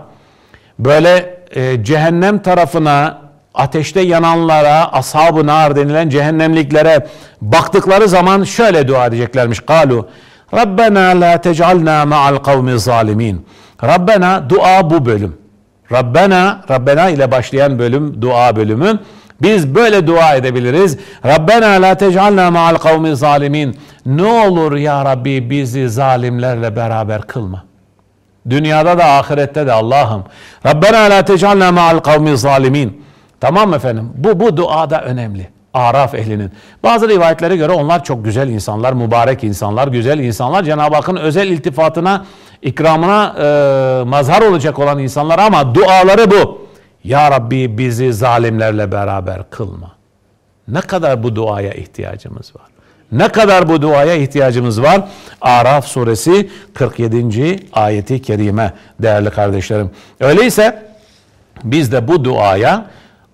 Böyle e, cehennem tarafına ateşte yananlara, ashab-ı nar denilen cehennemliklere baktıkları zaman şöyle dua edeceklermiş. Kalu Rabbena la tec'alna ma'al kavmi zalimin. Rabbena dua bu bölüm. Rabbena, Rabbena ile başlayan bölüm, dua bölümü. Biz böyle dua edebiliriz. Rabbena la tec'alna ma'al kavmi zalimin. Ne olur ya Rabbi bizi zalimlerle beraber kılma. Dünyada da ahirette de Allah'ım. Rabbena la tec'alna ma'al kavmi zalimin. Tamam efendim? Bu bu dua da önemli. Araf ehlinin. Bazı rivayetlere göre onlar çok güzel insanlar, mübarek insanlar, güzel insanlar. Cenab-ı Hakk'ın özel iltifatına, ikramına e, mazhar olacak olan insanlar ama duaları bu. Ya Rabbi bizi zalimlerle beraber kılma. Ne kadar bu duaya ihtiyacımız var? Ne kadar bu duaya ihtiyacımız var? Araf suresi 47. ayeti kerime değerli kardeşlerim. Öyleyse biz de bu duaya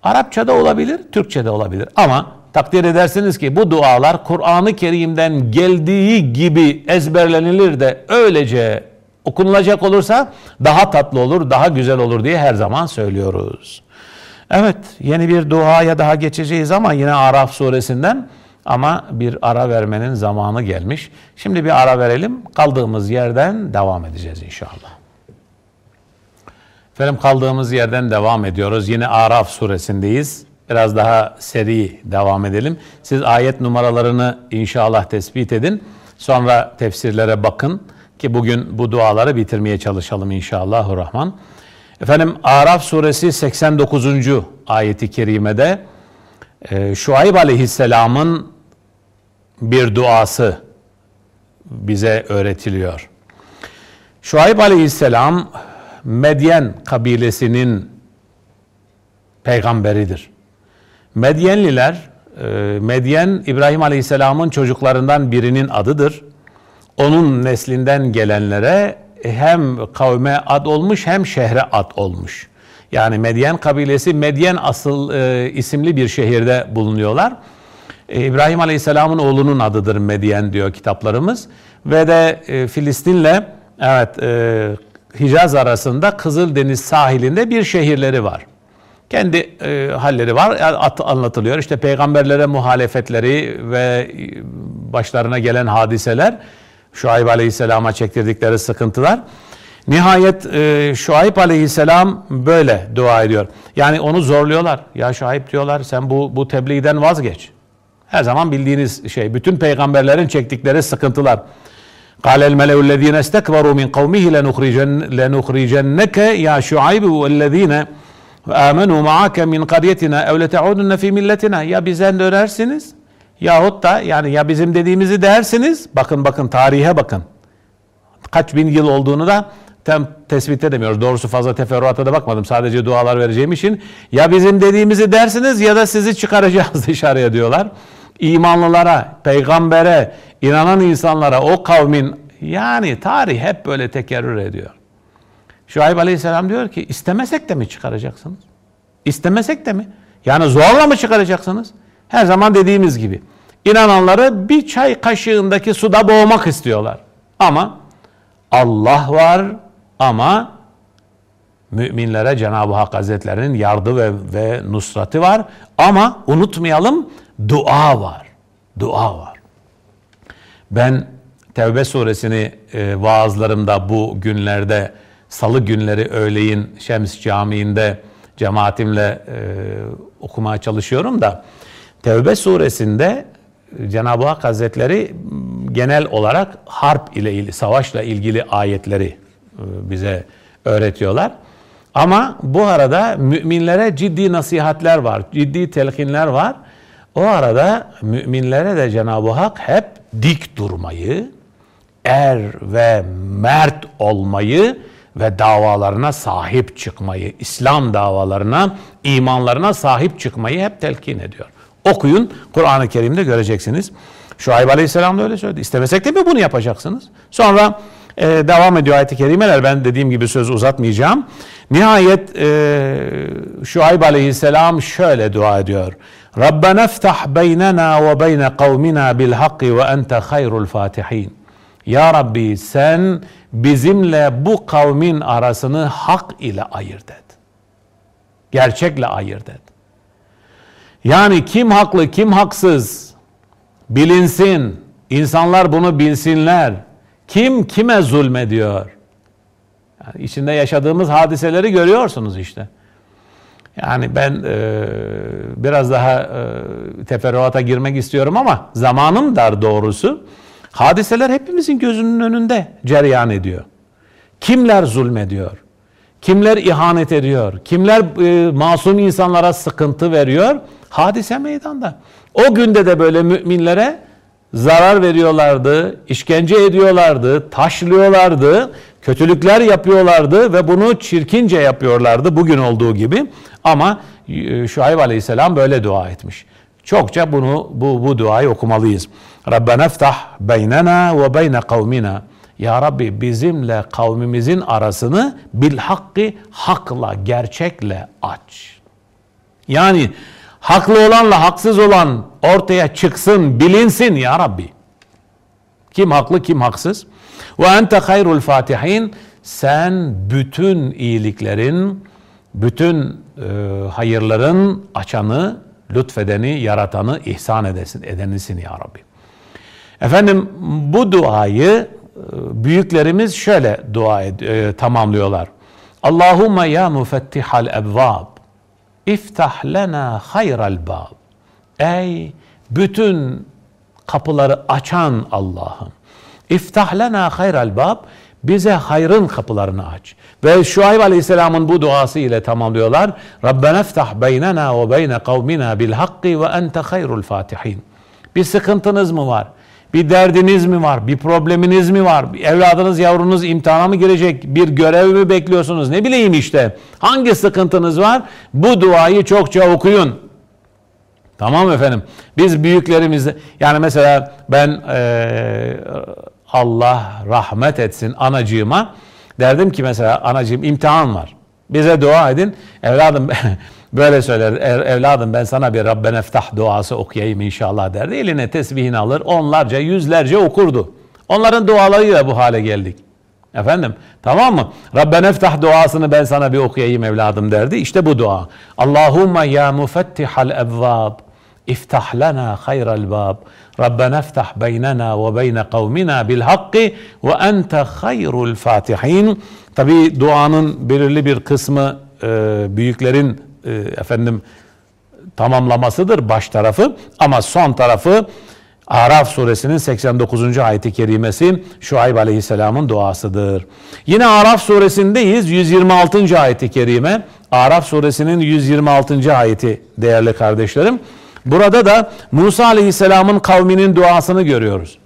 Arapçada olabilir, Türkçede olabilir ama takdir edersiniz ki bu dualar Kur'an-ı Kerim'den geldiği gibi ezberlenilir de öylece okunulacak olursa daha tatlı olur, daha güzel olur diye her zaman söylüyoruz. Evet, yeni bir duaya daha geçeceğiz ama yine Araf suresinden ama bir ara vermenin zamanı gelmiş. Şimdi bir ara verelim. Kaldığımız yerden devam edeceğiz inşallah. Efendim kaldığımız yerden devam ediyoruz. Yine Araf suresindeyiz. Biraz daha seri devam edelim. Siz ayet numaralarını inşallah tespit edin. Sonra tefsirlere bakın ki bugün bu duaları bitirmeye çalışalım inşallahurrahman. Efendim Araf suresi 89. ayeti kerimede e, Şuayb aleyhisselamın bir duası bize öğretiliyor. Şuayb aleyhisselam Medyen kabilesinin peygamberidir. Medyenliler, e, Medyen İbrahim Aleyhisselam'ın çocuklarından birinin adıdır. Onun neslinden gelenlere hem kavme ad olmuş hem şehre ad olmuş. Yani Medyen kabilesi Medyen asıl e, isimli bir şehirde bulunuyorlar. E, İbrahim Aleyhisselam'ın oğlunun adıdır Medyen diyor kitaplarımız. Ve de e, Filistin'le evet e, Hicaz arasında Kızıldeniz sahilinde bir şehirleri var. Kendi e, halleri var at, anlatılıyor. İşte peygamberlere muhalefetleri ve başlarına gelen hadiseler, Şuayb Aleyhisselam'a çektirdikleri sıkıntılar. Nihayet e, Şuayb Aleyhisselam böyle dua ediyor. Yani onu zorluyorlar. Ya Şuayb diyorlar sen bu, bu tebliğden vazgeç. Her zaman bildiğiniz şey. Bütün peygamberlerin çektikleri sıkıntılar. قال الملأ الذين استكبروا من قومه لنخرجن لنخرجنك يا شعيب والذين آمنوا معك min قريتنا أو لتعودن في ملتنا ya bizden dönersiniz yahut da yani ya bizim dediğimizi dersiniz bakın bakın tarihe bakın kaç bin yıl olduğunu da tam tespit edemiyoruz. Doğrusu fazla teferruata da bakmadım. Sadece dualar vereceğim için. Ya bizim dediğimizi dersiniz ya da sizi çıkaracağız dışarıya diyorlar. İmanlılara, peygambere, inanan insanlara, o kavmin yani tarih hep böyle tekerrür ediyor. Şuayb Aleyhisselam diyor ki istemesek de mi çıkaracaksınız? İstemesek de mi? Yani zorla mı çıkaracaksınız? Her zaman dediğimiz gibi. İnananları bir çay kaşığındaki suda boğmak istiyorlar. Ama Allah var ama müminlere Cenab-ı Hak Hazretlerinin yardı ve, ve nusratı var. Ama unutmayalım dua var. Dua var. Ben Tevbe suresini e, vaazlarımda bu günlerde salı günleri öğleyin Şems Camii'nde cemaatimle e, okumaya çalışıyorum da Tevbe suresinde Cenab-ı Hak Hazretleri genel olarak harp ile ilgili, savaşla ilgili ayetleri e, bize öğretiyorlar. Ama bu arada müminlere ciddi nasihatler var, ciddi telkinler var. O arada müminlere de Cenab-ı Hak hep dik durmayı, er ve mert olmayı ve davalarına sahip çıkmayı, İslam davalarına, imanlarına sahip çıkmayı hep telkin ediyor. Okuyun, Kur'an-ı Kerim'de göreceksiniz. Şuayb Aleyhisselam da öyle söyledi. İstemesek de mi bunu yapacaksınız? Sonra e, devam ediyor ayet-i kerimeler. Ben dediğim gibi söz uzatmayacağım. Nihayet e, Şuayb Aleyhisselam şöyle dua ediyor. Rabbena iftah beynena ve beyne kavmina bil hakki ve ente hayrul. Ya Rabbi sen bizimle bu kavmin arasını hak ile ayırt et. Gerçekle ayırt et. Yani kim haklı kim haksız bilinsin. İnsanlar bunu bilsinler. Kim kime zulmediyor? Yani içinde yaşadığımız hadiseleri görüyorsunuz işte. Yani ben e, biraz daha e, teferruata girmek istiyorum ama zamanım dar doğrusu. Hadiseler hepimizin gözünün önünde cereyan ediyor. Kimler zulmediyor? Kimler ihanet ediyor? Kimler e, masum insanlara sıkıntı veriyor? Hadise meydanda. O günde de böyle müminlere zarar veriyorlardı, işkence ediyorlardı, taşlıyorlardı, kötülükler yapıyorlardı ve bunu çirkince yapıyorlardı bugün olduğu gibi. Ama e, Şuayb Aleyhisselam böyle dua etmiş. Çokça bunu bu bu duayı okumalıyız. Rabbena iftah beynena ve beyne kavmina. Ya Rabbi bizimle kavmimizin arasını bil hakkı hakla, gerçekle aç. Yani haklı olanla haksız olan ortaya çıksın, bilinsin ya Rabbi. Kim haklı, kim haksız? Ve ente hayrul fatihin. Sen bütün iyiliklerin, bütün e, hayırların açanı, lütfedeni, yaratanı, ihsan edesin, edenisin ya Rabbi. Efendim bu duayı e, büyüklerimiz şöyle dua ed- e, tamamlıyorlar. Allahumme ya mufettihal ebvab iftah lena hayral bab. Ey bütün kapıları açan Allah'ım. İftah lena hayral bab. Bize hayrın kapılarını aç. Ve Şuayb Aleyhisselam'ın bu duası ile tamamlıyorlar. Rabbena iftah beynena ve beyne kavmina bil hakki ve ente hayrul fatihin. Bir sıkıntınız mı var? Bir derdiniz mi var? Bir probleminiz mi var? Evladınız, yavrunuz imtihana mı girecek? Bir görev mi bekliyorsunuz? Ne bileyim işte. Hangi sıkıntınız var? Bu duayı çokça okuyun. Tamam efendim. Biz büyüklerimiz yani mesela ben eee, Allah rahmet etsin anacığıma derdim ki mesela anacığım imtihan var. Bize dua edin. Evladım böyle söyler. "Er- Evladım ben sana bir Rabbena eftah duası okuyayım inşallah derdi. Eline tesbihini alır. Onlarca, yüzlerce okurdu. Onların dualarıyla bu hale geldik. Efendim tamam mı? Rabbena eftah duasını ben sana bir okuyayım evladım derdi. İşte bu dua. Allahumma ya mufettihal evvab iftah lana hayral bab. Rabbena eftah beynena ve beyne kavmina bil hakkı ve ente hayrul fatihin. Tabi duanın belirli bir kısmı e, büyüklerin e, efendim tamamlamasıdır baş tarafı ama son tarafı Araf suresinin 89. ayeti kerimesi Şuayb aleyhisselamın duasıdır. Yine Araf suresindeyiz 126. ayeti kerime. Araf suresinin 126. ayeti değerli kardeşlerim. Burada da Musa aleyhisselamın kavminin duasını görüyoruz.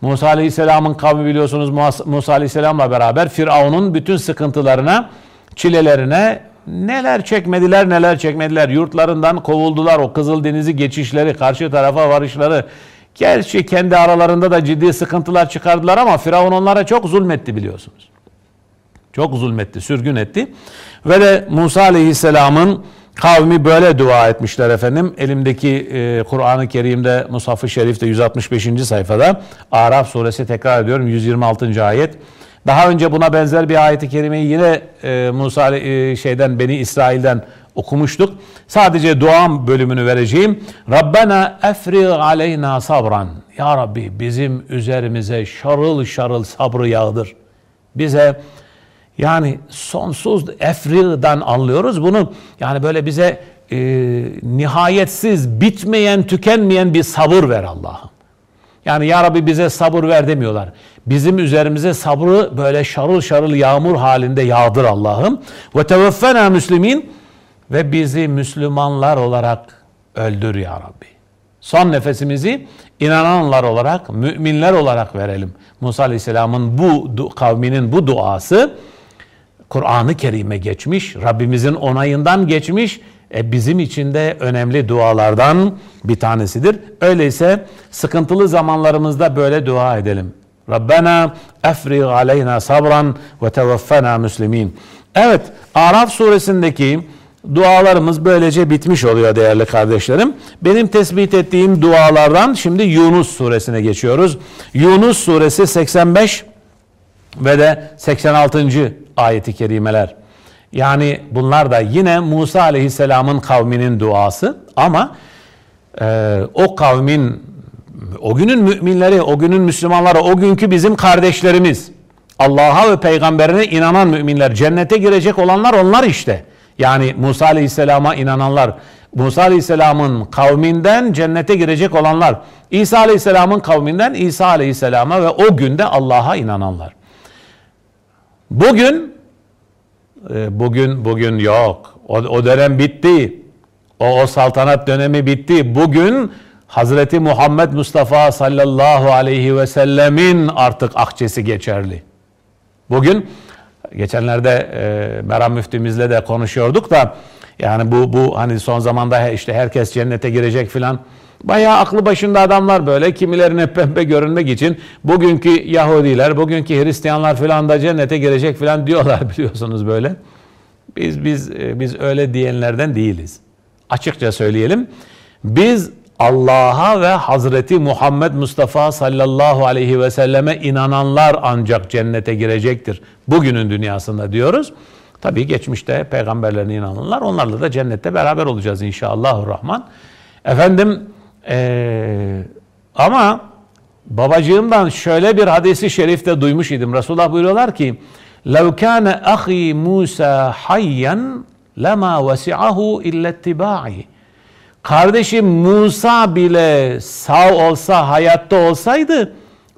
Musa aleyhisselamın kavmi biliyorsunuz Musa- aleyhisselamla beraber Firavun'un bütün sıkıntılarına, çilelerine neler çekmediler neler çekmediler. Yurtlarından kovuldular o Kızıldeniz'i geçişleri, karşı tarafa varışları. Gerçi kendi aralarında da ciddi sıkıntılar çıkardılar ama Firavun onlara çok zulmetti biliyorsunuz. Çok zulmetti, sürgün etti. Ve de Musa Aleyhisselam'ın kavmi böyle dua etmişler efendim. Elimdeki e, Kur'an-ı Kerim'de Musaf-ı Şerif'te 165. sayfada Araf suresi tekrar ediyorum 126. ayet. Daha önce buna benzer bir ayeti kerimeyi yine e, Musa e, şeyden Beni İsrail'den okumuştuk. Sadece dua bölümünü vereceğim. Rabbena efrig aleyna sabran. Ya Rabbi bizim üzerimize şarıl şarıl sabrı yağdır. Bize yani sonsuz efri'den anlıyoruz bunu. Yani böyle bize e, nihayetsiz, bitmeyen, tükenmeyen bir sabır ver Allah'ım. Yani ya Rabbi bize sabır ver demiyorlar. Bizim üzerimize sabrı böyle şarıl şarıl yağmur halinde yağdır Allah'ım. Ve teveffena müslimin ve bizi Müslümanlar olarak öldür ya Rabbi. Son nefesimizi inananlar olarak, müminler olarak verelim. Musa Aleyhisselam'ın bu kavminin bu duası Kur'an-ı Kerim'e geçmiş, Rabbimizin onayından geçmiş, e, bizim için de önemli dualardan bir tanesidir. Öyleyse sıkıntılı zamanlarımızda böyle dua edelim. Rabbena efrig aleyna sabran ve tevaffena müslimin. Evet, Araf suresindeki dualarımız böylece bitmiş oluyor değerli kardeşlerim. Benim tespit ettiğim dualardan şimdi Yunus suresine geçiyoruz. Yunus suresi 85 ve de 86. ayeti kerimeler. Yani bunlar da yine Musa aleyhisselamın kavminin duası ama e, o kavmin, o günün müminleri, o günün Müslümanları, o günkü bizim kardeşlerimiz, Allah'a ve peygamberine inanan müminler, cennete girecek olanlar onlar işte. Yani Musa aleyhisselama inananlar, Musa aleyhisselamın kavminden cennete girecek olanlar, İsa aleyhisselamın kavminden İsa aleyhisselama ve o günde Allah'a inananlar. Bugün e, bugün bugün yok. O, o dönem bitti. O, o saltanat dönemi bitti. Bugün Hazreti Muhammed Mustafa sallallahu aleyhi ve sellemin artık akçesi geçerli. Bugün geçenlerde e, Meram müftümüzle de konuşuyorduk da Yani bu bu hani son zamanda işte herkes cennete girecek filan. Bayağı aklı başında adamlar böyle kimilerine pembe görünmek için bugünkü Yahudiler, bugünkü Hristiyanlar filan da cennete girecek filan diyorlar biliyorsunuz böyle. Biz biz e, biz öyle diyenlerden değiliz. Açıkça söyleyelim. Biz Allah'a ve Hazreti Muhammed Mustafa sallallahu aleyhi ve selleme inananlar ancak cennete girecektir. Bugünün dünyasında diyoruz. Tabii geçmişte peygamberlerine inananlar onlarla da cennette beraber olacağız inşallahurrahman. Efendim ee, ama babacığımdan şöyle bir hadisi şerifte duymuş idim. Resulullah buyuruyorlar ki لَوْ كَانَ أَخِي مُوسَى حَيًّا لَمَا وَسِعَهُ اِلَّا اتِّبَاعِهِ Kardeşim Musa bile sağ olsa, hayatta olsaydı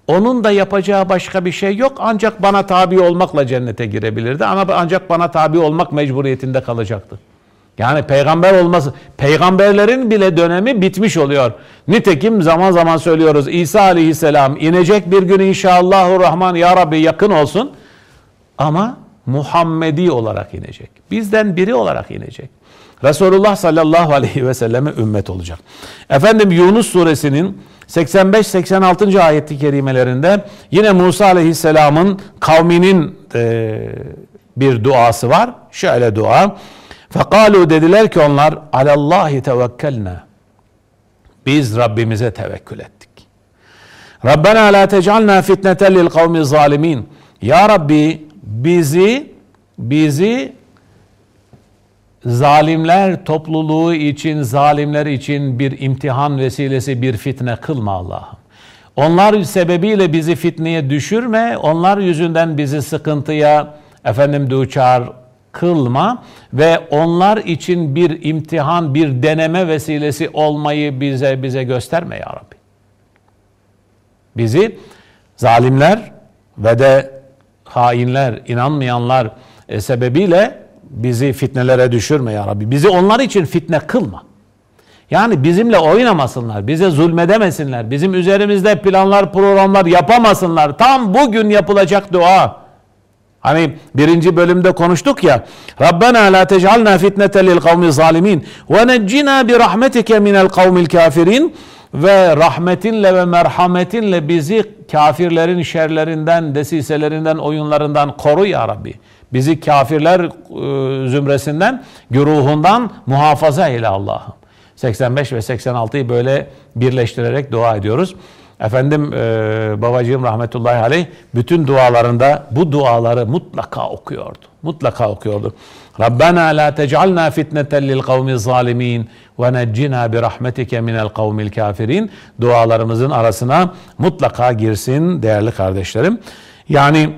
onun da yapacağı başka bir şey yok. Ancak bana tabi olmakla cennete girebilirdi. Ama ancak bana tabi olmak mecburiyetinde kalacaktı. Yani peygamber olması, peygamberlerin bile dönemi bitmiş oluyor. Nitekim zaman zaman söylüyoruz İsa aleyhisselam inecek bir gün inşallahü rahman ya Rabbi yakın olsun. Ama Muhammedi olarak inecek. Bizden biri olarak inecek. Resulullah sallallahu aleyhi ve selleme ümmet olacak. Efendim Yunus suresinin 85-86. ayeti kerimelerinde yine Musa aleyhisselamın kavminin e, bir duası var. Şöyle dua. Fekalu dediler ki onlar alallahi tevekkelna. Biz Rabbimize tevekkül ettik. Rabbena la tec'alna fitneten lil kavmi zalimin. Ya Rabbi bizi bizi zalimler topluluğu için, zalimler için bir imtihan vesilesi, bir fitne kılma Allah'ım. Onlar sebebiyle bizi fitneye düşürme, onlar yüzünden bizi sıkıntıya efendim duçar kılma ve onlar için bir imtihan, bir deneme vesilesi olmayı bize bize gösterme ya Rabbi. Bizi zalimler ve de hainler, inanmayanlar e, sebebiyle bizi fitnelere düşürme ya Rabbi. Bizi onlar için fitne kılma. Yani bizimle oynamasınlar, bize zulmedemesinler, bizim üzerimizde planlar, programlar yapamasınlar. Tam bugün yapılacak dua. Hani birinci bölümde konuştuk ya. Rabbena la tec'alna fitneten lil kavmi zalimin ve neccina bi rahmetike minel kavmil kafirin ve rahmetinle ve merhametinle bizi kafirlerin şerlerinden, desiselerinden, oyunlarından koru ya Rabbi. Bizi kafirler e, zümresinden, güruhundan muhafaza eyle Allah'ım. 85 ve 86'yı böyle birleştirerek dua ediyoruz. Efendim e, babacığım rahmetullahi aleyh bütün dualarında bu duaları mutlaka okuyordu. Mutlaka okuyordu. Rabbena la tec'alna fitneten lil kavmi zalimin ve neccina bi rahmetike minel kavmil kafirin dualarımızın arasına mutlaka girsin değerli kardeşlerim. Yani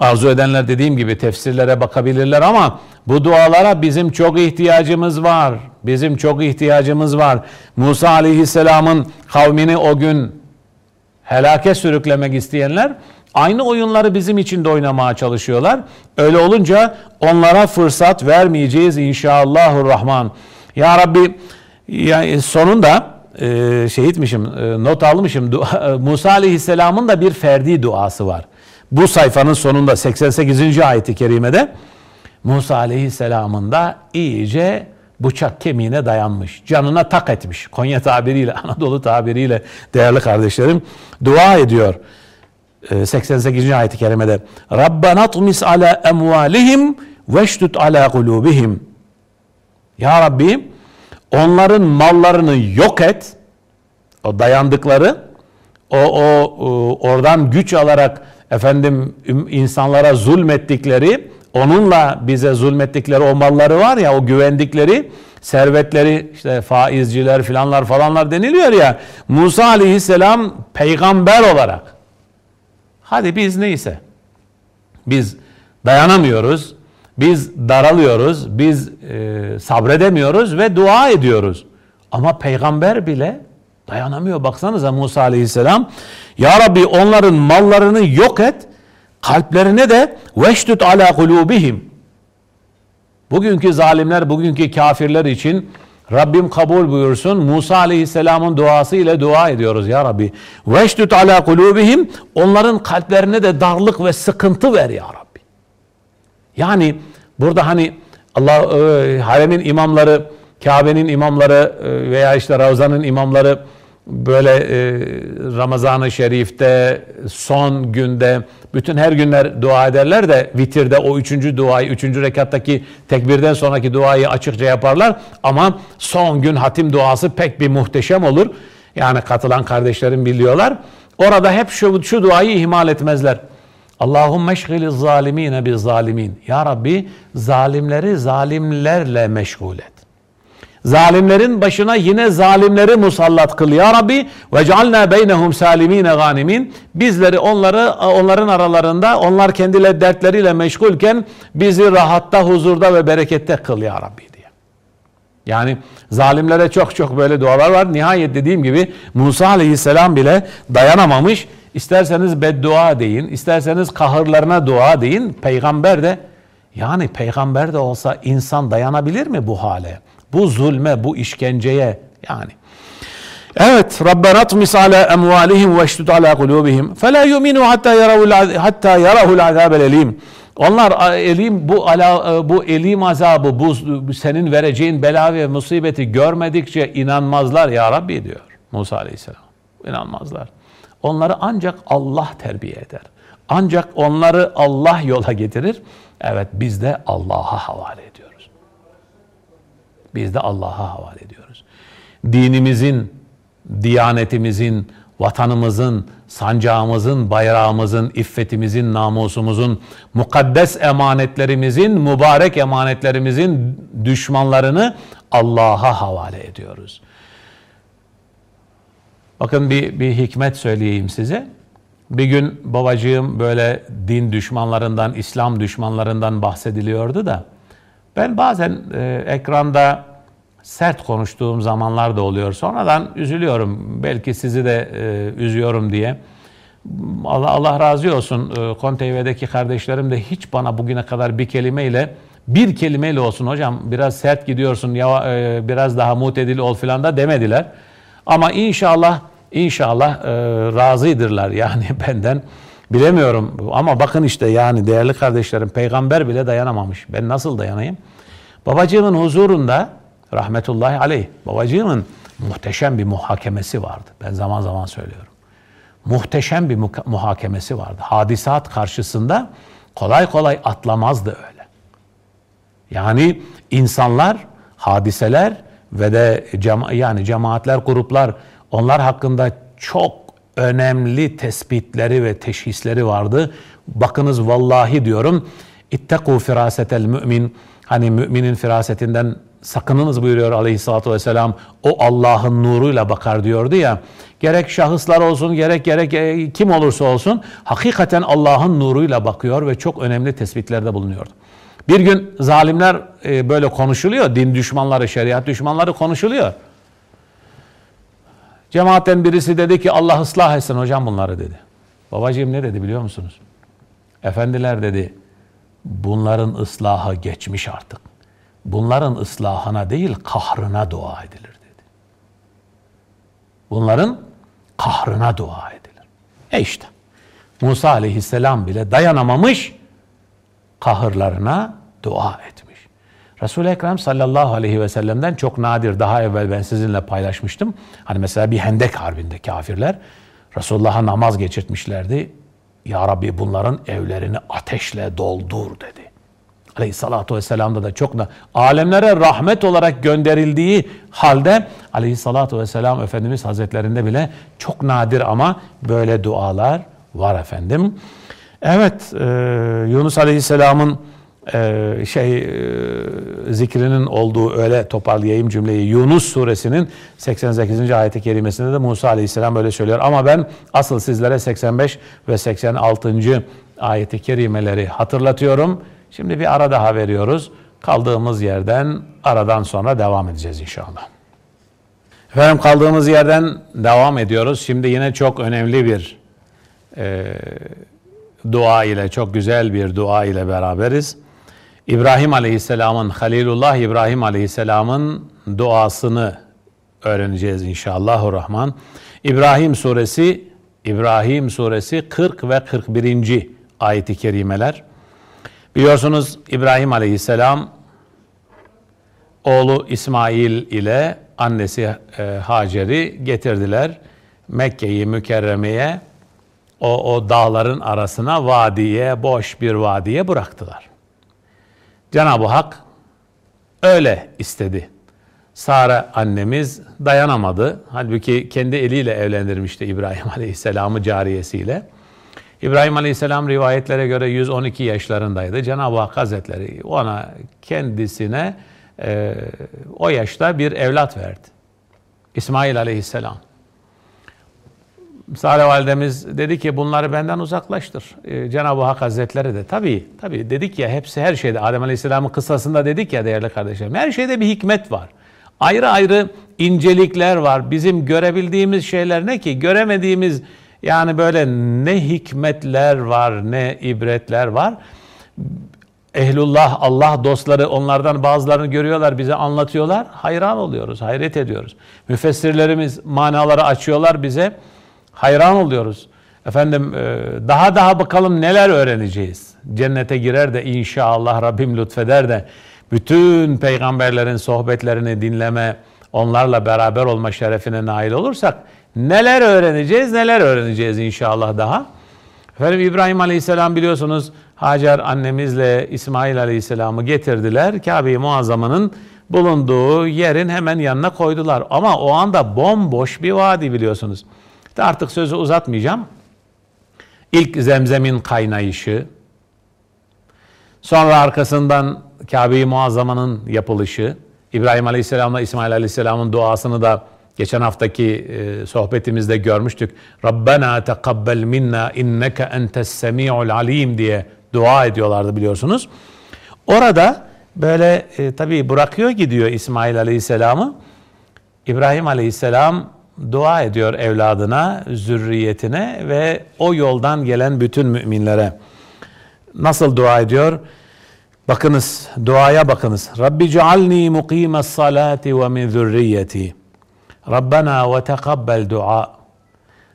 arzu edenler dediğim gibi tefsirlere bakabilirler ama bu dualara bizim çok ihtiyacımız var. Bizim çok ihtiyacımız var. Musa aleyhisselamın kavmini o gün helake sürüklemek isteyenler aynı oyunları bizim için de oynamaya çalışıyorlar. Öyle olunca onlara fırsat vermeyeceğiz inşallahurrahman. Ya Rabbi ya sonunda e, şehitmişim, e, not almışım. Dua, Musa Aleyhisselam'ın da bir ferdi duası var. Bu sayfanın sonunda 88. ayeti kerimede Musa Aleyhisselam'ın da iyice bıçak kemiğine dayanmış. Canına tak etmiş. Konya tabiriyle, Anadolu tabiriyle değerli kardeşlerim dua ediyor. 88. Ee, ayet-i kerimede Rabbena tmis ala emvalihim veştut ala kulubihim Ya Rabbi onların mallarını yok et o dayandıkları o, o, oradan güç alarak efendim insanlara zulmettikleri onunla bize zulmettikleri o malları var ya o güvendikleri servetleri işte faizciler filanlar falanlar deniliyor ya Musa aleyhisselam peygamber olarak. Hadi biz neyse biz dayanamıyoruz biz daralıyoruz biz e, sabredemiyoruz ve dua ediyoruz. Ama peygamber bile dayanamıyor. Baksanıza Musa aleyhisselam ya Rabbi onların mallarını yok et kalplerine de veştut ala kulubihim. Bugünkü zalimler, bugünkü kafirler için Rabbim kabul buyursun. Musa Aleyhisselam'ın duası ile dua ediyoruz ya Rabbi. Veştut ala kulubihim. Onların kalplerine de darlık ve sıkıntı ver ya Rabbi. Yani burada hani Allah e, haremin imamları, Kabe'nin imamları e, veya işte Ravza'nın imamları böyle e, Ramazan-ı Şerif'te son günde bütün her günler dua ederler de vitirde o üçüncü duayı, üçüncü rekattaki tekbirden sonraki duayı açıkça yaparlar. Ama son gün hatim duası pek bir muhteşem olur. Yani katılan kardeşlerim biliyorlar. Orada hep şu, şu duayı ihmal etmezler. Allahümme şgili zalimine bi zalimin. Ya Rabbi zalimleri zalimlerle meşgul et. Zalimlerin başına yine zalimleri musallat kıl ya Rabbi ve cealna beynehum salimine ganimin. Bizleri onları onların aralarında onlar kendileri dertleriyle meşgulken bizi rahatta, huzurda ve berekette kıl ya Rabbi diye. Yani zalimlere çok çok böyle dualar var. Nihayet dediğim gibi Musa aleyhisselam bile dayanamamış. İsterseniz beddua deyin, isterseniz kahırlarına dua deyin. Peygamber de yani peygamber de olsa insan dayanabilir mi bu hale? Bu zulme, bu işkenceye yani. Evet, Rabbena tmis ala emvalihim ve ştut ala kulubihim. Fela yuminu hatta yarahu hatta yarahu azabel elim. Onlar elim bu ala, bu elim azabı, bu senin vereceğin bela ve musibeti görmedikçe inanmazlar ya Rabbi diyor Musa Aleyhisselam. İnanmazlar. Onları ancak Allah terbiye eder. Ancak onları Allah yola getirir. Evet biz de Allah'a havale ediyoruz. Biz de Allah'a havale ediyoruz. Dinimizin, diyanetimizin, vatanımızın, sancağımızın, bayrağımızın, iffetimizin, namusumuzun, mukaddes emanetlerimizin, mübarek emanetlerimizin düşmanlarını Allah'a havale ediyoruz. Bakın bir, bir hikmet söyleyeyim size. Bir gün babacığım böyle din düşmanlarından, İslam düşmanlarından bahsediliyordu da ben bazen e, ekranda sert konuştuğum zamanlar da oluyor. Sonradan üzülüyorum. Belki sizi de e, üzüyorum diye. Allah, Allah razı olsun. E, Konteyve'deki kardeşlerim de hiç bana bugüne kadar bir kelimeyle bir kelimeyle olsun hocam biraz sert gidiyorsun ya e, biraz daha mutedil ol filan da demediler. Ama inşallah İnşallah e, razıydırlar yani benden. Bilemiyorum ama bakın işte yani değerli kardeşlerim peygamber bile dayanamamış. Ben nasıl dayanayım? Babacığımın huzurunda rahmetullahi aleyh babacığımın muhteşem bir muhakemesi vardı. Ben zaman zaman söylüyorum. Muhteşem bir muhakemesi vardı. Hadisat karşısında kolay kolay atlamazdı öyle. Yani insanlar, hadiseler ve de cema yani cemaatler, gruplar onlar hakkında çok önemli tespitleri ve teşhisleri vardı. Bakınız vallahi diyorum İttekû firasetel mümin hani müminin firasetinden sakınınız buyuruyor aleyhissalatü vesselam. O Allah'ın nuruyla bakar diyordu ya. Gerek şahıslar olsun gerek gerek e, kim olursa olsun hakikaten Allah'ın nuruyla bakıyor ve çok önemli tespitlerde bulunuyordu. Bir gün zalimler e, böyle konuşuluyor. Din düşmanları, şeriat düşmanları konuşuluyor. Cemaatten birisi dedi ki Allah ıslah etsin hocam bunları dedi. Babacığım ne dedi biliyor musunuz? Efendiler dedi bunların ıslahı geçmiş artık. Bunların ıslahına değil kahrına dua edilir dedi. Bunların kahrına dua edilir. E işte Musa aleyhisselam bile dayanamamış kahırlarına dua etmiş. Resul-i Ekrem sallallahu aleyhi ve sellem'den çok nadir daha evvel ben sizinle paylaşmıştım. Hani mesela bir hendek harbinde kafirler Resulullah'a namaz geçirtmişlerdi. Ya Rabbi bunların evlerini ateşle doldur dedi. Aleyhissalatu vesselam'da da çok da alemlere rahmet olarak gönderildiği halde aleyhissalatu vesselam Efendimiz Hazretlerinde bile çok nadir ama böyle dualar var efendim. Evet e, Yunus Aleyhisselam'ın e, şey e, zikrinin olduğu öyle toparlayayım cümleyi. Yunus suresinin 88. ayeti kerimesinde de Musa aleyhisselam böyle söylüyor. Ama ben asıl sizlere 85 ve 86. ayeti kerimeleri hatırlatıyorum. Şimdi bir ara daha veriyoruz. Kaldığımız yerden aradan sonra devam edeceğiz inşallah. Efendim kaldığımız yerden devam ediyoruz. Şimdi yine çok önemli bir e, dua ile, çok güzel bir dua ile beraberiz. İbrahim Aleyhisselam'ın, Halilullah İbrahim Aleyhisselam'ın duasını öğreneceğiz inşallahurrahman. İbrahim suresi İbrahim suresi 40 ve 41. ayeti kerimeler. Biliyorsunuz İbrahim Aleyhisselam oğlu İsmail ile annesi e, Hacer'i getirdiler Mekke'yi Mükerreme'ye o, o dağların arasına vadiye, boş bir vadiye bıraktılar. Cenab-ı Hak öyle istedi. Sara annemiz dayanamadı. Halbuki kendi eliyle evlendirmişti İbrahim Aleyhisselam'ı cariyesiyle. İbrahim Aleyhisselam rivayetlere göre 112 yaşlarındaydı. Cenab-ı Hak Hazretleri ona kendisine e, o yaşta bir evlat verdi. İsmail Aleyhisselam. Sare validemiz dedi ki bunları benden uzaklaştır. Ee, Cenab-ı Hak Hazretleri de tabii tabii dedik ya hepsi her şeyde Adem Aleyhisselam'ın kıssasında dedik ya değerli kardeşlerim. Her şeyde bir hikmet var. Ayrı ayrı incelikler var. Bizim görebildiğimiz şeyler ne ki? Göremediğimiz yani böyle ne hikmetler var, ne ibretler var. Ehlullah, Allah dostları onlardan bazılarını görüyorlar, bize anlatıyorlar. Hayran oluyoruz, hayret ediyoruz. Müfessirlerimiz manaları açıyorlar bize. Hayran oluyoruz. Efendim e, daha daha bakalım neler öğreneceğiz. Cennete girer de inşallah Rabbim lütfeder de bütün peygamberlerin sohbetlerini dinleme, onlarla beraber olma şerefine nail olursak neler öğreneceğiz, neler öğreneceğiz inşallah daha. Efendim İbrahim Aleyhisselam biliyorsunuz Hacer annemizle İsmail Aleyhisselam'ı getirdiler. Kabe-i Muazzama'nın bulunduğu yerin hemen yanına koydular. Ama o anda bomboş bir vadi biliyorsunuz. İşte artık sözü uzatmayacağım. İlk zemzemin kaynayışı, sonra arkasından Kabe-i Muazzama'nın yapılışı, İbrahim Aleyhisselam'la İsmail Aleyhisselam'ın duasını da geçen haftaki e, sohbetimizde görmüştük. Rabbena tekabbel minna inneke entes semi'ul alim diye dua ediyorlardı biliyorsunuz. Orada böyle e, tabii bırakıyor gidiyor İsmail Aleyhisselam'ı. İbrahim Aleyhisselam dua ediyor evladına, zürriyetine ve o yoldan gelen bütün müminlere. Nasıl dua ediyor? Bakınız, duaya bakınız. Rabbi cealni mukimes salati ve min zürriyeti. Rabbena ve tekabbel dua.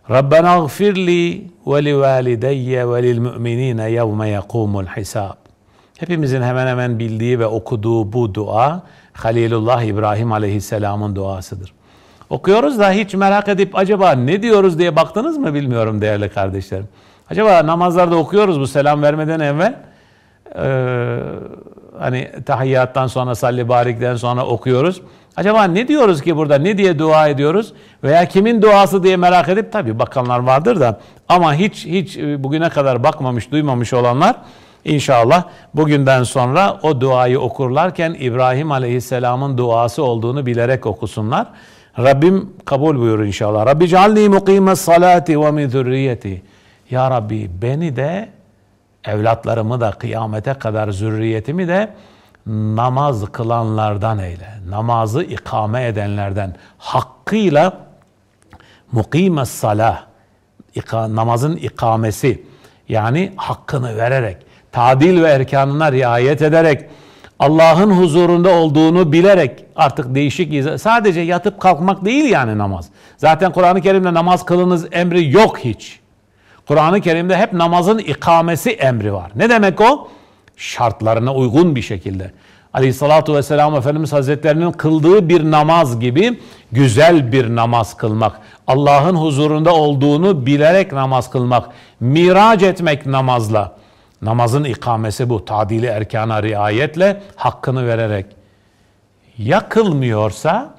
Rabbena gfir li ve li valideyye ve lil müminine yevme yekumul hisab. Hepimizin hemen hemen bildiği ve okuduğu bu dua Halilullah İbrahim Aleyhisselam'ın duasıdır. Okuyoruz da hiç merak edip acaba ne diyoruz diye baktınız mı bilmiyorum değerli kardeşlerim. Acaba namazlarda okuyoruz bu selam vermeden evvel. Ee, hani tahiyyattan sonra salli barikten sonra okuyoruz. Acaba ne diyoruz ki burada? Ne diye dua ediyoruz? Veya kimin duası diye merak edip tabi bakanlar vardır da ama hiç hiç bugüne kadar bakmamış, duymamış olanlar inşallah bugünden sonra o duayı okurlarken İbrahim Aleyhisselam'ın duası olduğunu bilerek okusunlar. Rabbim kabul buyur inşallah. Rabbi cealni mukimes salati ve min zürriyeti. Ya Rabbi beni de evlatlarımı da kıyamete kadar zürriyetimi de namaz kılanlardan eyle. Namazı ikame edenlerden hakkıyla mukimes salah namazın ikamesi yani hakkını vererek tadil ve erkanına riayet ederek Allah'ın huzurunda olduğunu bilerek artık değişik sadece yatıp kalkmak değil yani namaz. Zaten Kur'an-ı Kerim'de namaz kılınız emri yok hiç. Kur'an-ı Kerim'de hep namazın ikamesi emri var. Ne demek o? Şartlarına uygun bir şekilde. Aleyhissalatu vesselam Efendimiz Hazretlerinin kıldığı bir namaz gibi güzel bir namaz kılmak. Allah'ın huzurunda olduğunu bilerek namaz kılmak. Miraç etmek namazla. Namazın ikamesi bu. Tadili erkana riayetle hakkını vererek. Ya kılmıyorsa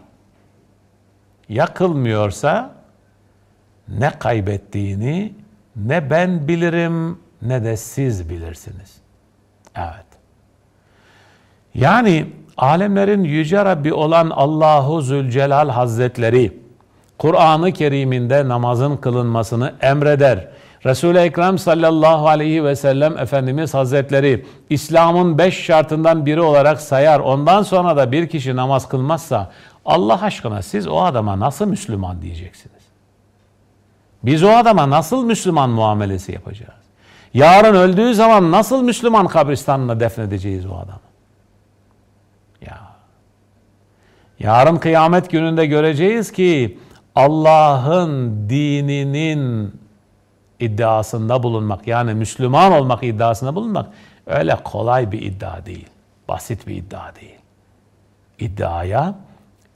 ya kılmıyorsa ne kaybettiğini ne ben bilirim ne de siz bilirsiniz. Evet. Yani alemlerin yüce Rabbi olan Allahu Zülcelal Hazretleri Kur'an-ı Kerim'inde namazın kılınmasını emreder. Resul-i Ekrem sallallahu aleyhi ve sellem Efendimiz Hazretleri İslam'ın beş şartından biri olarak sayar. Ondan sonra da bir kişi namaz kılmazsa Allah aşkına siz o adama nasıl Müslüman diyeceksiniz? Biz o adama nasıl Müslüman muamelesi yapacağız? Yarın öldüğü zaman nasıl Müslüman kabristanına defnedeceğiz o adamı? Ya. Yarın kıyamet gününde göreceğiz ki Allah'ın dininin iddiasında bulunmak yani Müslüman olmak iddiasında bulunmak öyle kolay bir iddia değil. Basit bir iddia değil. iddiaya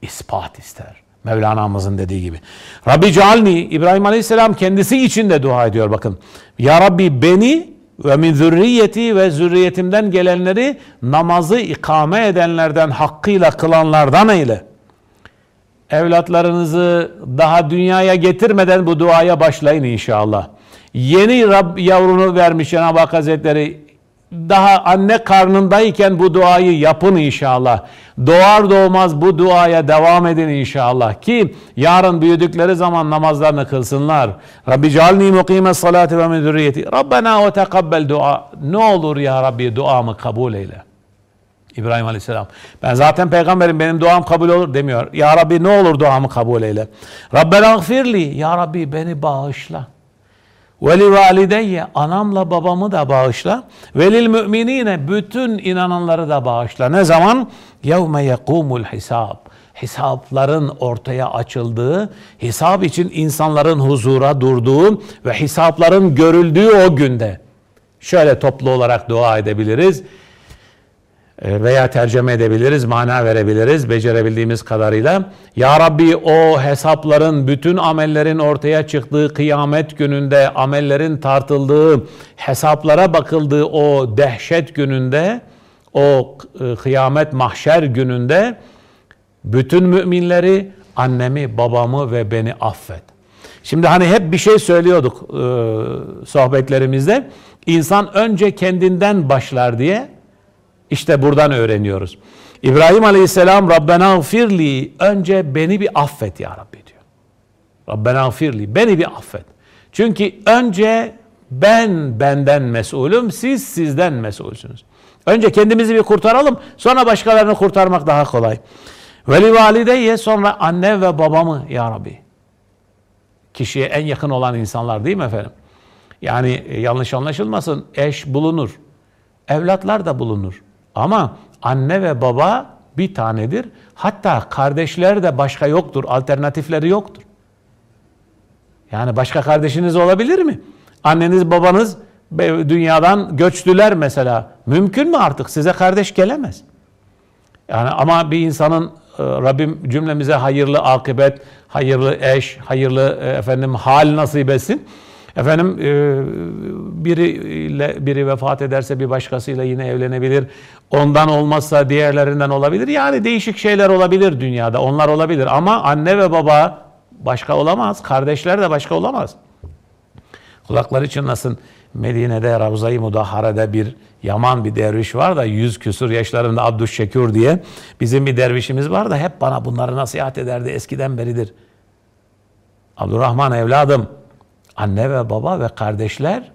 ispat ister. Mevlana'mızın dediği gibi. Rabbi cealni İbrahim Aleyhisselam kendisi için de dua ediyor bakın. Ya Rabbi beni ve min zürriyeti ve zürriyetimden gelenleri namazı ikame edenlerden hakkıyla kılanlardan eyle. Evlatlarınızı daha dünyaya getirmeden bu duaya başlayın inşallah. Yeni Rab yavrunu vermiş Cenab-ı Hak Hazretleri daha anne karnındayken bu duayı yapın inşallah. Doğar doğmaz bu duaya devam edin inşallah ki yarın büyüdükleri zaman namazlarını kılsınlar. Rabbi cealni mukime salati ve min Rabbena ve tekabbel dua. Ne olur ya Rabbi duamı kabul eyle. İbrahim Aleyhisselam. Ben zaten peygamberim benim duam kabul olur demiyor. Ya Rabbi ne olur duamı kabul eyle. Rabbena gfirli. Ya Rabbi beni bağışla. Ve li valideyye anamla babamı da bağışla. Ve lil müminine bütün inananları da bağışla. Ne zaman? Yevme yekumul hisab. Hesapların ortaya açıldığı, hesap için insanların huzura durduğu ve hesapların görüldüğü o günde. Şöyle toplu olarak dua edebiliriz. E, veya tercüme edebiliriz, mana verebiliriz becerebildiğimiz kadarıyla. Ya Rabbi o hesapların, bütün amellerin ortaya çıktığı kıyamet gününde, amellerin tartıldığı, hesaplara bakıldığı o dehşet gününde, o e, kıyamet mahşer gününde bütün müminleri, annemi, babamı ve beni affet. Şimdi hani hep bir şey söylüyorduk e, sohbetlerimizde. İnsan önce kendinden başlar diye işte buradan öğreniyoruz. İbrahim Aleyhisselam Rabbena gfirli önce beni bir affet ya Rabbi diyor. Rabbena gfirli beni bir affet. Çünkü önce ben benden mesulüm, siz sizden mesulsünüz. Önce kendimizi bir kurtaralım, sonra başkalarını kurtarmak daha kolay. Veli valideye sonra anne ve babamı ya Rabbi. Kişiye en yakın olan insanlar değil mi efendim? Yani yanlış anlaşılmasın, eş bulunur. Evlatlar da bulunur. Ama anne ve baba bir tanedir. Hatta kardeşler de başka yoktur. Alternatifleri yoktur. Yani başka kardeşiniz olabilir mi? Anneniz babanız dünyadan göçtüler mesela. Mümkün mü artık? Size kardeş gelemez. Yani ama bir insanın e, Rabbim cümlemize hayırlı akıbet, hayırlı eş, hayırlı e, efendim hal nasip etsin. Efendim e, biriyle biri vefat ederse bir başkasıyla yine evlenebilir. Ondan olmazsa diğerlerinden olabilir. Yani değişik şeyler olabilir dünyada. Onlar olabilir ama anne ve baba başka olamaz. Kardeşler de başka olamaz. Kulakları çınlasın. Medine'de Ravza-i Mudahhare'de bir Yaman bir derviş var da yüz küsur yaşlarında Abdüşşekür diye bizim bir dervişimiz var da hep bana bunları nasihat ederdi eskiden beridir. Abdurrahman evladım Anne ve baba ve kardeşler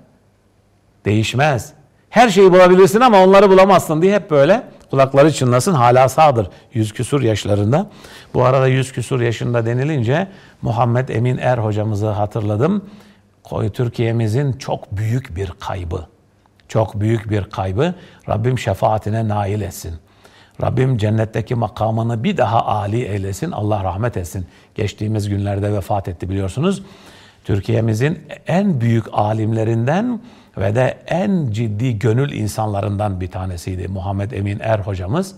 değişmez. Her şeyi bulabilirsin ama onları bulamazsın diye hep böyle kulakları çınlasın hala sağdır. Yüz küsur yaşlarında. Bu arada yüz küsur yaşında denilince Muhammed Emin Er hocamızı hatırladım. Türkiye'mizin çok büyük bir kaybı. Çok büyük bir kaybı. Rabbim şefaatine nail etsin. Rabbim cennetteki makamını bir daha âli eylesin. Allah rahmet etsin. Geçtiğimiz günlerde vefat etti biliyorsunuz. Türkiye'mizin en büyük alimlerinden ve de en ciddi gönül insanlarından bir tanesiydi Muhammed Emin Er hocamız.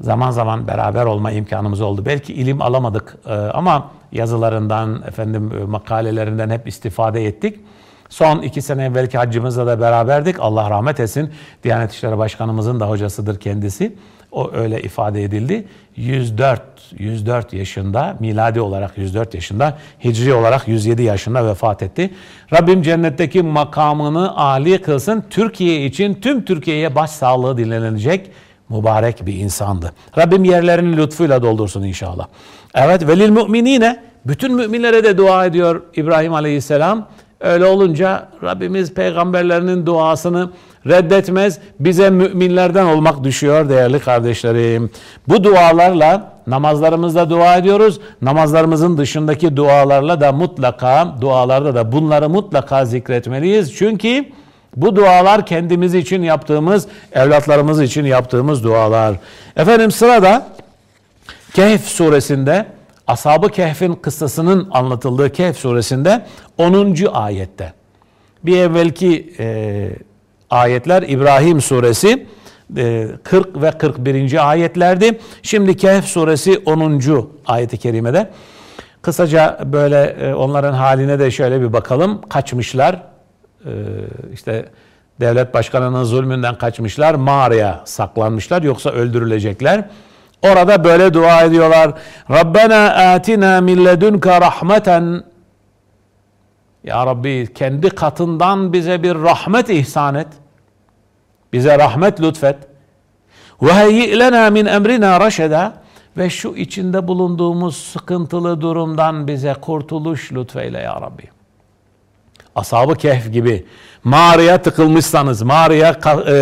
Zaman zaman beraber olma imkanımız oldu. Belki ilim alamadık e, ama yazılarından, efendim e, makalelerinden hep istifade ettik. Son iki sene evvelki haccımızda da beraberdik. Allah rahmet etsin. Diyanet İşleri Başkanımızın da hocasıdır kendisi. O öyle ifade edildi. 104 104 yaşında miladi olarak 104 yaşında hicri olarak 107 yaşında vefat etti. Rabbim cennetteki makamını âli kılsın. Türkiye için tüm Türkiye'ye başsağlığı dinlenilecek mübarek bir insandı. Rabbim yerlerini lütfuyla doldursun inşallah. Evet velil müminine bütün müminlere de dua ediyor İbrahim Aleyhisselam. Öyle olunca Rabbimiz peygamberlerinin duasını reddetmez. Bize müminlerden olmak düşüyor değerli kardeşlerim. Bu dualarla namazlarımızda dua ediyoruz. Namazlarımızın dışındaki dualarla da mutlaka dualarda da bunları mutlaka zikretmeliyiz. Çünkü bu dualar kendimiz için yaptığımız, evlatlarımız için yaptığımız dualar. Efendim sırada Kehf suresinde Ashab-ı Kehf'in kıssasının anlatıldığı Kehf suresinde 10. ayette. Bir evvelki e, ayetler İbrahim suresi 40 ve 41. ayetlerdi. Şimdi Kehf suresi 10. ayeti kerimede. Kısaca böyle e, onların haline de şöyle bir bakalım. Kaçmışlar. E, işte devlet başkanının zulmünden kaçmışlar. Mağaraya saklanmışlar yoksa öldürülecekler. Orada böyle dua ediyorlar. Rabbena atina min ledunka rahmeten Ya Rabbi kendi katından bize bir rahmet ihsan et. Bize rahmet lütfet. Heyyi lena min emrina raşeda ve şu içinde bulunduğumuz sıkıntılı durumdan bize kurtuluş lütfeyle ya Rabbi. Ashab-ı Kehf gibi mağaraya tıkılmışsanız, mağaraya e,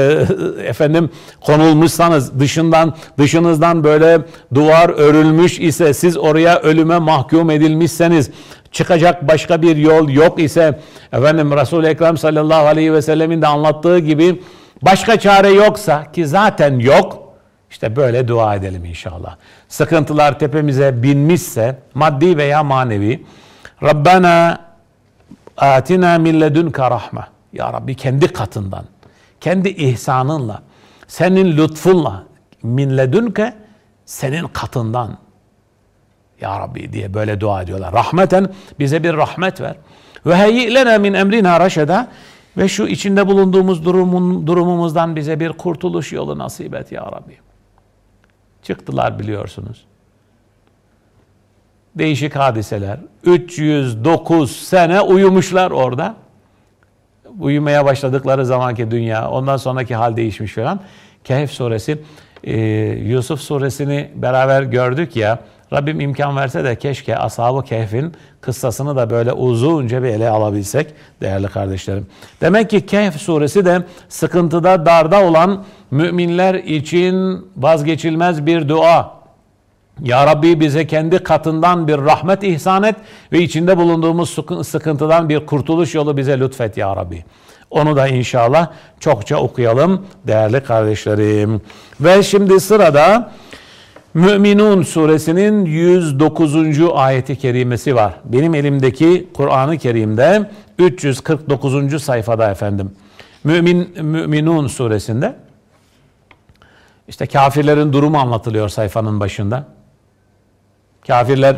efendim konulmuşsanız, dışından dışınızdan böyle duvar örülmüş ise, siz oraya ölüme mahkum edilmişseniz, çıkacak başka bir yol yok ise, efendim Resul-i Ekrem sallallahu aleyhi ve sellemin de anlattığı gibi başka çare yoksa ki zaten yok, işte böyle dua edelim inşallah. Sıkıntılar tepemize binmişse maddi veya manevi Rabbena atina min ledunka rahme. Ya Rabbi kendi katından, kendi ihsanınla, senin lütfunla min ledunke senin katından ya Rabbi diye böyle dua ediyorlar. Rahmeten bize bir rahmet ver. Ve heyyi min emrina raşeda ve şu içinde bulunduğumuz durumun, durumumuzdan bize bir kurtuluş yolu nasip et ya Rabbi. Çıktılar biliyorsunuz. Değişik hadiseler. 309 sene uyumuşlar orada. Uyumaya başladıkları zamanki dünya, ondan sonraki hal değişmiş falan. Kehf suresi, e, Yusuf suresini beraber gördük ya. Rabbim imkan verse de keşke Ashab-ı Kehf'in kıssasını da böyle uzunca bir ele alabilsek değerli kardeşlerim. Demek ki Kehf suresi de sıkıntıda, darda olan müminler için vazgeçilmez bir dua. Ya Rabbi bize kendi katından bir rahmet ihsan et ve içinde bulunduğumuz sıkıntıdan bir kurtuluş yolu bize lütfet Ya Rabbi. Onu da inşallah çokça okuyalım değerli kardeşlerim. Ve şimdi sırada Müminun suresinin 109. ayeti kerimesi var. Benim elimdeki Kur'an-ı Kerim'de 349. sayfada efendim. Mümin Müminun suresinde işte kafirlerin durumu anlatılıyor sayfanın başında. Kafirler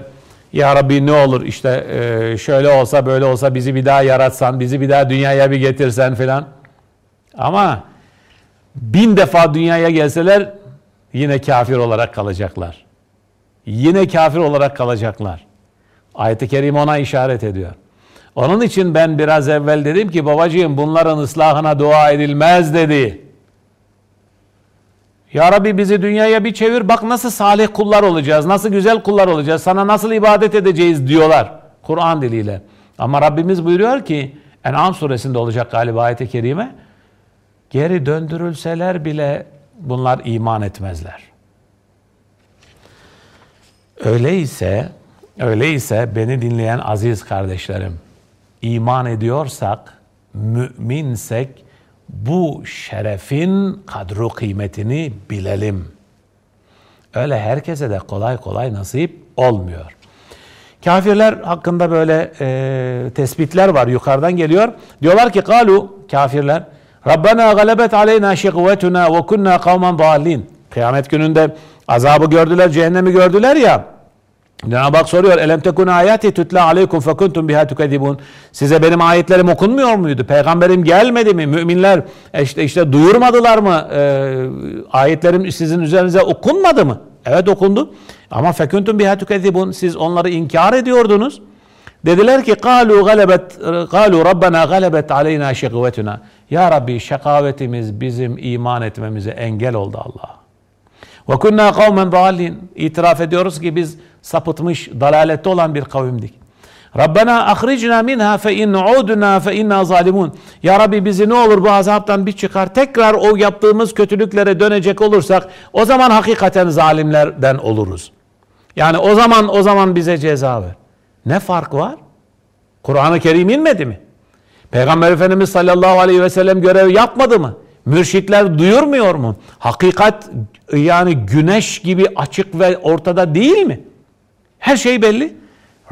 ya Rabbi ne olur işte e, şöyle olsa böyle olsa bizi bir daha yaratsan, bizi bir daha dünyaya bir getirsen filan. Ama bin defa dünyaya gelseler yine kafir olarak kalacaklar. Yine kafir olarak kalacaklar. Ayet-i Kerime ona işaret ediyor. Onun için ben biraz evvel dedim ki babacığım bunların ıslahına dua edilmez dedi. Ya Rabbi bizi dünyaya bir çevir bak nasıl salih kullar olacağız, nasıl güzel kullar olacağız, sana nasıl ibadet edeceğiz diyorlar Kur'an diliyle. Ama Rabbimiz buyuruyor ki En'am suresinde olacak galiba ayet-i kerime geri döndürülseler bile bunlar iman etmezler. Öyleyse, öyleyse beni dinleyen aziz kardeşlerim, iman ediyorsak, müminsek, bu şerefin kadru kıymetini bilelim. Öyle herkese de kolay kolay nasip olmuyor. Kafirler hakkında böyle e, tespitler var yukarıdan geliyor. Diyorlar ki kalu kafirler Rabbena galebet aleyna şikvetuna ve kunna kavmen dallin. Kıyamet gününde azabı gördüler, cehennemi gördüler ya. Cenab-ı Hak soruyor. Elem tekun ayati tutla aleykum fekuntum biha tukedibun. Size benim ayetlerim okunmuyor muydu? Peygamberim gelmedi mi? Müminler işte işte duyurmadılar mı? E, ayetlerim sizin üzerinize okunmadı mı? Evet okundu. Ama fekuntum biha tukedibun. Siz onları inkar ediyordunuz. Dediler ki kalu galebet kalu rabbena galebet aleyna şekvetuna. Ya Rabbi şakavetimiz bizim iman etmemize engel oldu Allah. Ve kunna kavmen dallin. İtiraf ediyoruz ki biz sapıtmış, dalalette olan bir kavimdik. Rabbena ahricna minha fe in udna fe inna zalimun. Ya Rabbi bizi ne olur bu azaptan bir çıkar. Tekrar o yaptığımız kötülüklere dönecek olursak o zaman hakikaten zalimlerden oluruz. Yani o zaman o zaman bize ceza ver. Ne fark var? Kur'an-ı Kerim inmedi mi? Peygamber Efendimiz sallallahu aleyhi ve sellem görev yapmadı mı? Mürşitler duyurmuyor mu? Hakikat yani güneş gibi açık ve ortada değil mi? Her şey belli.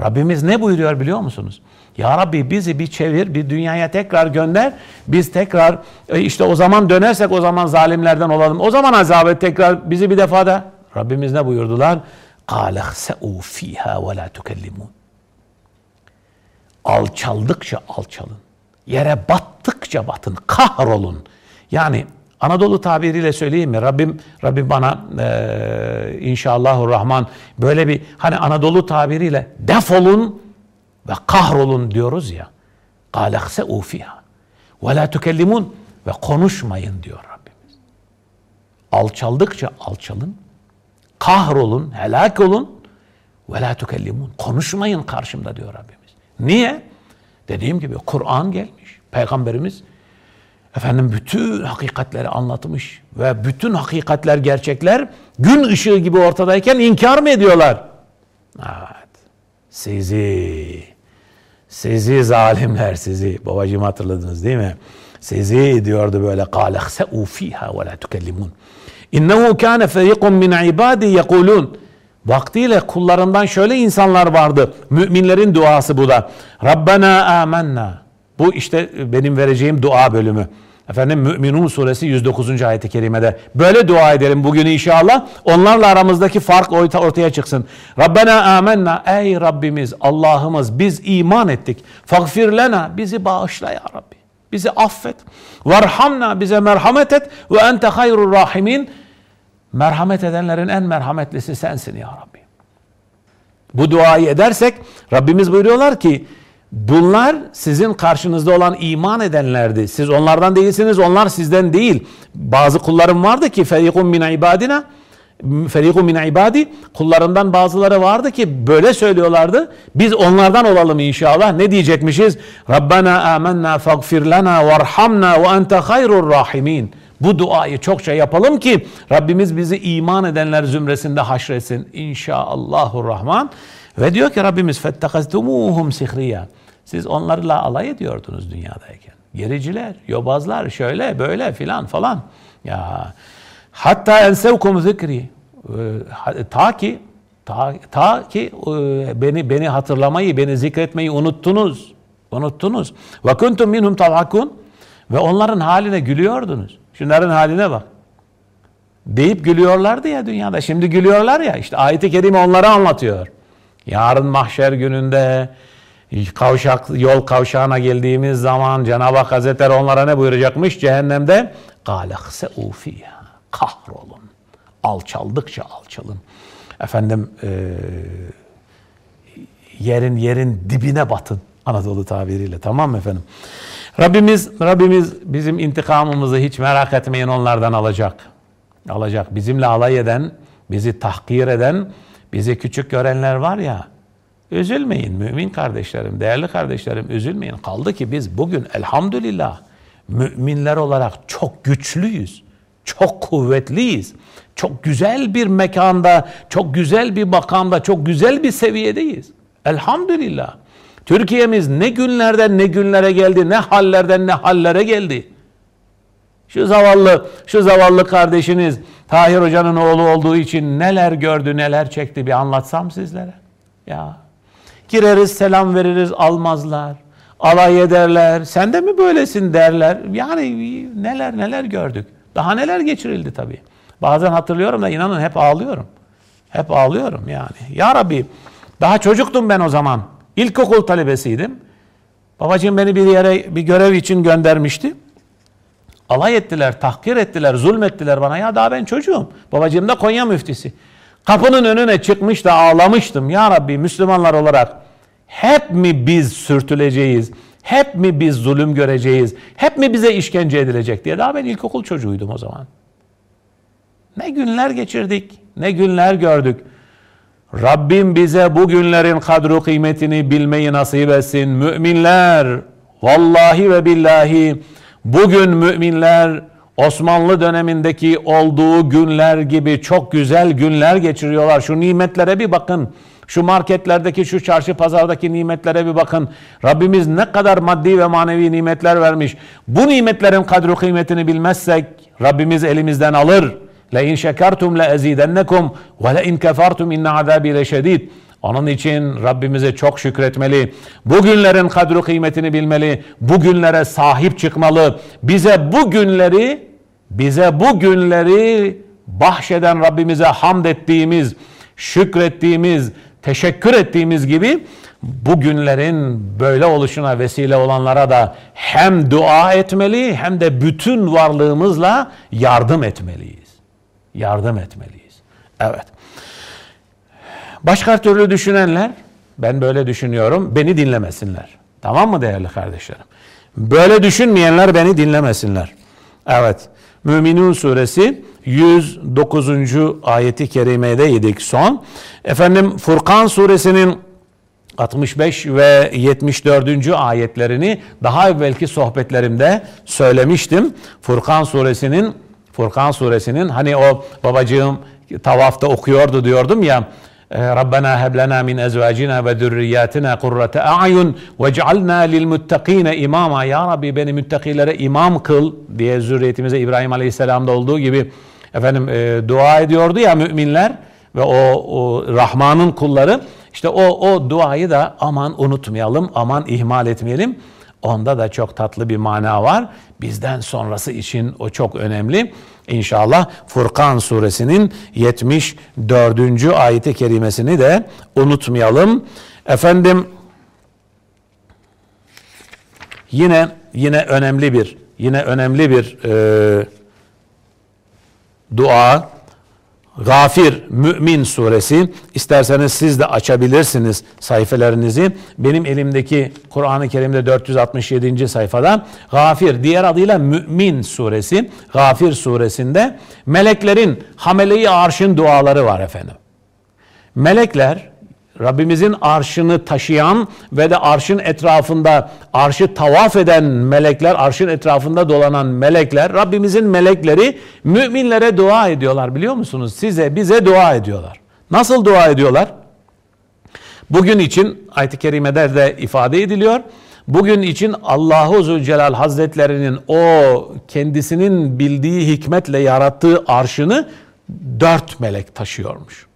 Rabbimiz ne buyuruyor biliyor musunuz? Ya Rabbi bizi bir çevir, bir dünyaya tekrar gönder. Biz tekrar e, işte o zaman dönersek o zaman zalimlerden olalım. O zaman azap et tekrar bizi bir defa da. Rabbimiz ne buyurdular? قَالَ اَخْسَعُوا ف۪يهَا وَلَا تُكَلِّمُونَ Alçaldıkça alçalın. Yere battıkça batın. Kahrolun. Yani Anadolu tabiriyle söyleyeyim mi? Rabbim Rabbim bana e, inşallahü rahman böyle bir hani Anadolu tabiriyle defolun ve kahrolun diyoruz ya. Galakse ufiha. Ve la tükellimun ve konuşmayın diyor Rabbimiz. Alçaldıkça alçalın. Kahrolun, helak olun. Ve la tükellimun. Konuşmayın karşımda diyor Rabbimiz. Niye? Dediğim gibi Kur'an gelmiş. Peygamberimiz efendim bütün hakikatleri anlatmış ve bütün hakikatler gerçekler gün ışığı gibi ortadayken inkar mı ediyorlar? Evet. Sizi sizi zalimler sizi babacığım hatırladınız değil mi? Sizi diyordu böyle قَالَ اَخْسَعُوا ف۪يهَا وَلَا تُكَلِّمُونَ اِنَّهُ كَانَ فَرِيقٌ مِّنْ عِبَادِ يَقُولُونَ Vaktiyle kullarından şöyle insanlar vardı. Müminlerin duası bu da. Rabbena amennâ. Bu işte benim vereceğim dua bölümü. Efendim Müminun suresi 109. ayeti kerimede. Böyle dua edelim bugün inşallah. Onlarla aramızdaki fark ortaya çıksın. Rabbena amenna. Ey Rabbimiz, Allah'ımız biz iman ettik. Fagfir lena. Bizi bağışla ya Rabbi. Bizi affet. Varhamna. Bize merhamet et. Ve ente hayrul rahimin. Merhamet edenlerin en merhametlisi sensin ya Rabbi. Bu duayı edersek Rabbimiz buyuruyorlar ki Bunlar sizin karşınızda olan iman edenlerdi. Siz onlardan değilsiniz, onlar sizden değil. Bazı kullarım vardı ki ferikun min ibadina ferikun min ibadi kullarından bazıları vardı ki böyle söylüyorlardı. Biz onlardan olalım inşallah. Ne diyecekmişiz? Rabbena amennâ fagfir lana varhamna ve ente hayrur rahimin. Bu duayı çokça yapalım ki Rabbimiz bizi iman edenler zümresinde haşretsin. İnşallahurrahman. Ve diyor ki Rabbimiz fettekaztumuhum sihriya. Siz onlarla alay ediyordunuz dünyadayken. Gericiler, yobazlar, şöyle böyle filan falan. Ya hatta ensevkum zikri. Ee, ta ki ta, ta ki e, beni beni hatırlamayı, beni zikretmeyi unuttunuz. Unuttunuz. Ve kuntum minhum tavakun ve onların haline gülüyordunuz. Şunların haline bak. Deyip gülüyorlardı ya dünyada. Şimdi gülüyorlar ya. İşte ayet-i kerime onları anlatıyor. Yarın mahşer gününde kavşak yol kavşağına geldiğimiz zaman Cenab-ı Hak Hazretleri onlara ne buyuracakmış cehennemde? Galakse ufiya. Kahrolun. Alçaldıkça alçalın. Efendim e, yerin yerin dibine batın. Anadolu tabiriyle tamam mı efendim? Rabbimiz Rabbimiz bizim intikamımızı hiç merak etmeyin onlardan alacak. Alacak. Bizimle alay eden, bizi tahkir eden, bizi küçük görenler var ya Üzülmeyin mümin kardeşlerim, değerli kardeşlerim üzülmeyin. Kaldı ki biz bugün elhamdülillah müminler olarak çok güçlüyüz. Çok kuvvetliyiz. Çok güzel bir mekanda, çok güzel bir makamda, çok güzel bir seviyedeyiz. Elhamdülillah. Türkiye'miz ne günlerden ne günlere geldi, ne hallerden ne hallere geldi. Şu zavallı, şu zavallı kardeşiniz Tahir Hoca'nın oğlu olduğu için neler gördü, neler çekti bir anlatsam sizlere. Ya Gireriz selam veririz almazlar. Alay ederler. Sen de mi böylesin derler. Yani neler neler gördük. Daha neler geçirildi tabii. Bazen hatırlıyorum da inanın hep ağlıyorum. Hep ağlıyorum yani. Ya Rabbi daha çocuktum ben o zaman. İlkokul talebesiydim. Babacığım beni bir yere bir görev için göndermişti. Alay ettiler, tahkir ettiler, zulmettiler bana. Ya daha ben çocuğum. Babacığım da Konya müftisi. Kapının önüne çıkmış da ağlamıştım. Ya Rabbi Müslümanlar olarak hep mi biz sürtüleceğiz? Hep mi biz zulüm göreceğiz? Hep mi bize işkence edilecek diye. Daha ben ilkokul çocuğuydum o zaman. Ne günler geçirdik, ne günler gördük. Rabbim bize bu günlerin kadru kıymetini bilmeyi nasip etsin. Müminler, vallahi ve billahi bugün müminler Osmanlı dönemindeki olduğu günler gibi çok güzel günler geçiriyorlar. Şu nimetlere bir bakın. Şu marketlerdeki, şu çarşı pazardaki nimetlere bir bakın. Rabbimiz ne kadar maddi ve manevi nimetler vermiş. Bu nimetlerin kadru kıymetini bilmezsek Rabbimiz elimizden alır. Le in şekertum le ezidennekum ve le in kefertum inne azabi leşedid. Onun için Rabbimize çok şükretmeli. Bugünlerin kadru kıymetini bilmeli. Bugünlere sahip çıkmalı. Bize bu günleri bize bu günleri bahşeden Rabbimize hamd ettiğimiz, şükrettiğimiz, teşekkür ettiğimiz gibi bu günlerin böyle oluşuna vesile olanlara da hem dua etmeli hem de bütün varlığımızla yardım etmeliyiz. Yardım etmeliyiz. Evet. Başka türlü düşünenler, ben böyle düşünüyorum, beni dinlemesinler. Tamam mı değerli kardeşlerim? Böyle düşünmeyenler beni dinlemesinler. Evet. Müminun suresi 109. ayeti kerimedeydik son. Efendim Furkan suresinin 65 ve 74. ayetlerini daha evvelki sohbetlerimde söylemiştim. Furkan suresinin Furkan suresinin hani o babacığım tavafta okuyordu diyordum ya Rabbena heb lena min ezvacina ve zürriyatina kurrate a'yun vec'alna lil muttakine imama ya Rabbi beni müttakilere imam kıl diye zürriyetimize İbrahim Aleyhisselam'da olduğu gibi efendim e, dua ediyordu ya müminler ve o, o Rahman'ın kulları işte o, o duayı da aman unutmayalım, aman ihmal etmeyelim. Onda da çok tatlı bir mana var. Bizden sonrası için o çok önemli. İnşallah Furkan suresinin 74. ayeti kerimesini de unutmayalım. Efendim yine yine önemli bir yine önemli bir e, dua Gafir Mümin suresi isterseniz siz de açabilirsiniz sayfalarınızı. Benim elimdeki Kur'an-ı Kerim'de 467. sayfada Gafir diğer adıyla Mümin suresi Gafir suresinde meleklerin hameleyi arşın duaları var efendim. Melekler Rabbimizin arşını taşıyan ve de arşın etrafında arşı tavaf eden melekler, arşın etrafında dolanan melekler, Rabbimizin melekleri müminlere dua ediyorlar biliyor musunuz? Size, bize dua ediyorlar. Nasıl dua ediyorlar? Bugün için ayet-i kerimede de ifade ediliyor. Bugün için Allahu Zülcelal Hazretlerinin o kendisinin bildiği hikmetle yarattığı arşını dört melek taşıyormuş.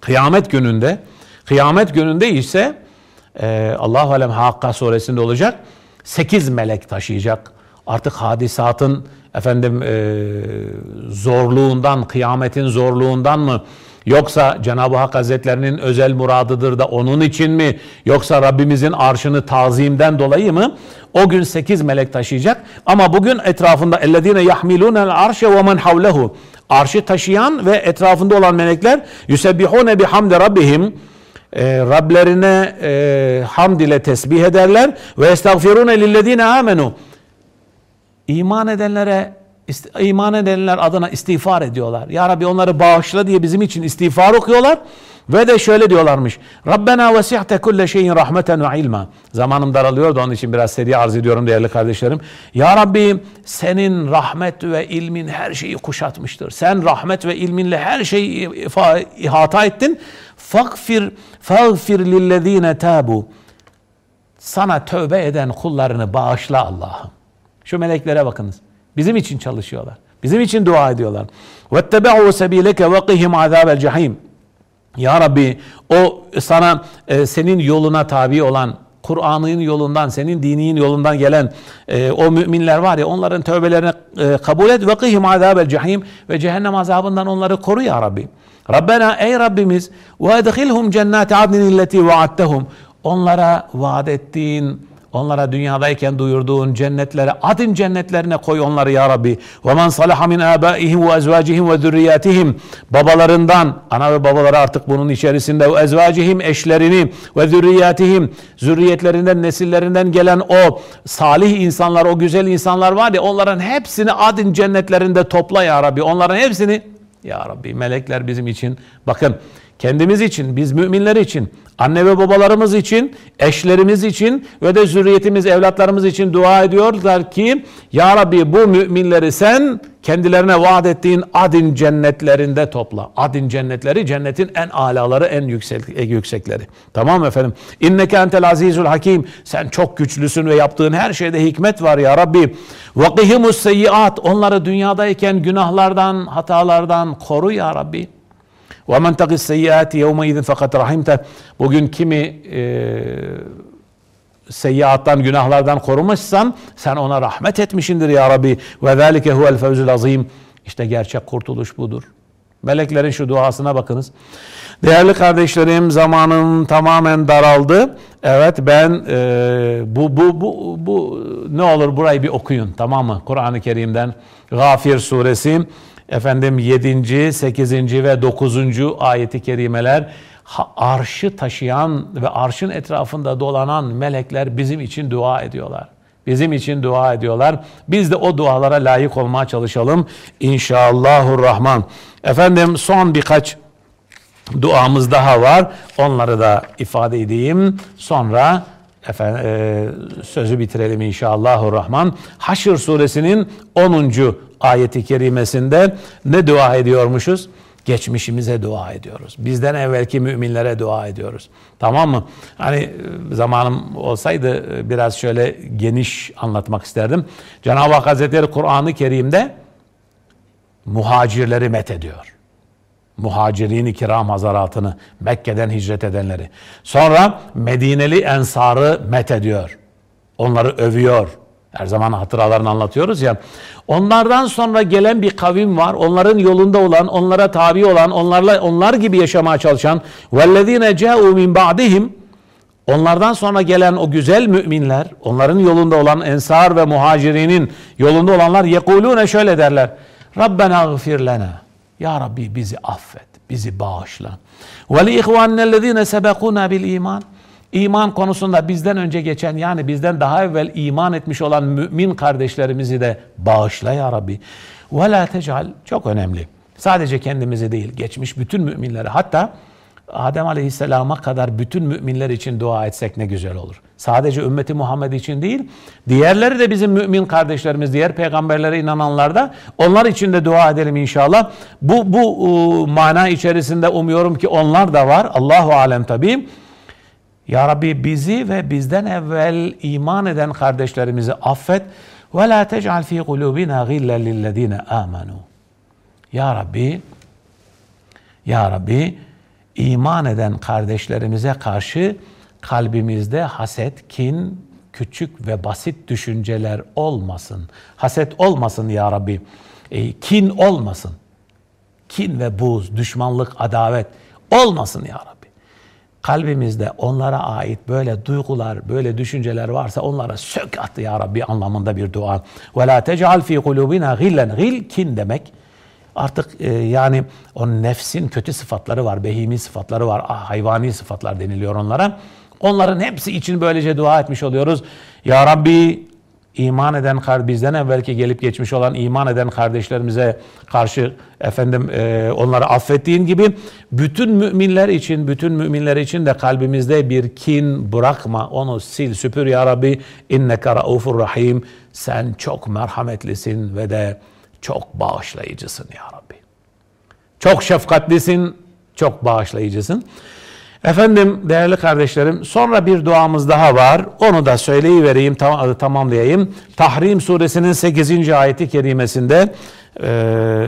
Kıyamet gününde, kıyamet gününde ise e, Allah-u Alem Hakka suresinde olacak. Sekiz melek taşıyacak. Artık hadisatın efendim e, zorluğundan, kıyametin zorluğundan mı Yoksa Cenab-ı Hak Hazretlerinin özel muradıdır da onun için mi? Yoksa Rabbimizin arşını tazimden dolayı mı? O gün sekiz melek taşıyacak. Ama bugün etrafında اَلَّذ۪ينَ يَحْمِلُونَ الْعَرْشَ وَمَنْ حَوْلَهُ Arşı taşıyan ve etrafında olan melekler يُسَبِّحُونَ بِحَمْدِ رَبِّهِمْ e, Rablerine e, hamd ile tesbih ederler ve estağfirune lillezine amenu iman edenlere iman edenler adına istiğfar ediyorlar. Ya Rabbi onları bağışla diye bizim için istiğfar okuyorlar. Ve de şöyle diyorlarmış. Rabbena vesihte kulle şeyin rahmeten ve ilma. Zamanım daralıyordu onun için biraz seri arz ediyorum değerli kardeşlerim. Ya Rabbi senin rahmet ve ilmin her şeyi kuşatmıştır. Sen rahmet ve ilminle her şeyi ihata ettin. Fakfir fagfir lillezine tabu. Sana tövbe eden kullarını bağışla Allah'ım. Şu meleklere bakınız. Bizim için çalışıyorlar. Bizim için dua ediyorlar. Vettebe'u sebileke ve qihim azabel cehim. Ya Rabbi o sana e, senin yoluna tabi olan Kur'an'ın yolundan, senin dininin yolundan gelen e, o müminler var ya onların tövbelerini e, kabul et ve kıhim azabel cehim ve cehennem azabından onları koru ya Rabbi. Rabbena ey Rabbimiz ve edhilhum cennete adnin illeti vaattehum. Onlara vaat ettiğin, onlara dünyadayken duyurduğun cennetlere, adin cennetlerine koy onları ya Rabbi. Ve men salaha min abaihim ve ezvacihim ve zürriyatihim. Babalarından, ana ve babaları artık bunun içerisinde. Ve ezvacihim eşlerini ve zürriyatihim. Zürriyetlerinden, nesillerinden gelen o salih insanlar, o güzel insanlar var ya onların hepsini adin cennetlerinde topla ya Rabbi. Onların hepsini ya Rabbi melekler bizim için bakın kendimiz için, biz müminler için, anne ve babalarımız için, eşlerimiz için ve de zürriyetimiz, evlatlarımız için dua ediyorlar ki Ya Rabbi bu müminleri sen kendilerine vaat ettiğin adin cennetlerinde topla. Adin cennetleri cennetin en alaları, en yüksek, yüksekleri. Tamam efendim? İnneke entel azizul hakim. Sen çok güçlüsün ve yaptığın her şeyde hikmet var ya Rabbi. Vakihimus seyyiat. Onları dünyadayken günahlardan, hatalardan koru ya Rabbi. Taqis seyyiati yevme idin fakat rahimte. Bugün kimi e, seyyiattan, günahlardan korumuşsan sen ona rahmet etmişindir ya Rabbi. Ve zâlike huvel fevzul azim. İşte gerçek kurtuluş budur. Meleklerin şu duasına bakınız. Değerli kardeşlerim zamanım tamamen daraldı. Evet ben e, bu, bu, bu, bu ne olur burayı bir okuyun tamam mı? Kur'an-ı Kerim'den Gafir suresi efendim 7. 8. ve 9. ayeti kerimeler arşı taşıyan ve arşın etrafında dolanan melekler bizim için dua ediyorlar. Bizim için dua ediyorlar. Biz de o dualara layık olmaya çalışalım. İnşallahurrahman. Efendim son birkaç duamız daha var. Onları da ifade edeyim. Sonra efendim, e, sözü bitirelim inşallahurrahman. Haşr suresinin 10. ayeti kerimesinde ne dua ediyormuşuz? Geçmişimize dua ediyoruz. Bizden evvelki müminlere dua ediyoruz. Tamam mı? Hani e, zamanım olsaydı e, biraz şöyle geniş anlatmak isterdim. Cenab-ı Hak Hazretleri Kur'an-ı Kerim'de muhacirleri met ediyor. Muhacirin-i kiram hazaratını, Mekke'den hicret edenleri. Sonra Medineli ensarı met ediyor. Onları övüyor. Her zaman hatıralarını anlatıyoruz ya. Onlardan sonra gelen bir kavim var. Onların yolunda olan, onlara tabi olan, onlarla onlar gibi yaşamaya çalışan vellezine ca'u min ba'dihim Onlardan sonra gelen o güzel müminler, onların yolunda olan ensar ve muhacirinin yolunda olanlar yekulune şöyle derler. Rabbena gfir lena. Ya Rabbi bizi affet, bizi bağışla. Ve li ihvanellezine sebekuna bil iman. İman konusunda bizden önce geçen yani bizden daha evvel iman etmiş olan mümin kardeşlerimizi de bağışla ya Rabbi. Ve la çok önemli. Sadece kendimizi değil geçmiş bütün müminleri hatta Adem Aleyhisselam'a kadar bütün müminler için dua etsek ne güzel olur. Sadece ümmeti Muhammed için değil, diğerleri de bizim mümin kardeşlerimiz, diğer peygamberlere inananlar da onlar için de dua edelim inşallah. Bu bu uh, mana içerisinde umuyorum ki onlar da var. Allahu alem tabii. Ya Rabbi bizi ve bizden evvel iman eden kardeşlerimizi affet. Ve la tec'al fi kulubina gillen lillezine amenu. Ya Rabbi, Ya Rabbi iman eden kardeşlerimize karşı kalbimizde haset, kin, küçük ve basit düşünceler olmasın. Haset olmasın ya Rabbi. E, kin olmasın. Kin ve buz, düşmanlık, adavet olmasın ya Rabbi kalbimizde onlara ait böyle duygular, böyle düşünceler varsa onlara sök at ya Rabbi anlamında bir dua. Ve la tec'al fi kulubina gillen. Gil kin demek. Artık e, yani o nefsin kötü sıfatları var, behimi sıfatları var, ah, hayvani sıfatlar deniliyor onlara. Onların hepsi için böylece dua etmiş oluyoruz. Ya Rabbi iman eden bizden evvelki gelip geçmiş olan iman eden kardeşlerimize karşı efendim e, onları affettiğin gibi bütün müminler için bütün müminler için de kalbimizde bir kin bırakma onu sil süpür ya Rabbi inneke raufur rahim sen çok merhametlisin ve de çok bağışlayıcısın ya Rabbi. Çok şefkatlisin, çok bağışlayıcısın. Efendim değerli kardeşlerim sonra bir duamız daha var. Onu da söyleyivereyim tam, tamamlayayım. Tahrim suresinin 8. ayeti kerimesinde e,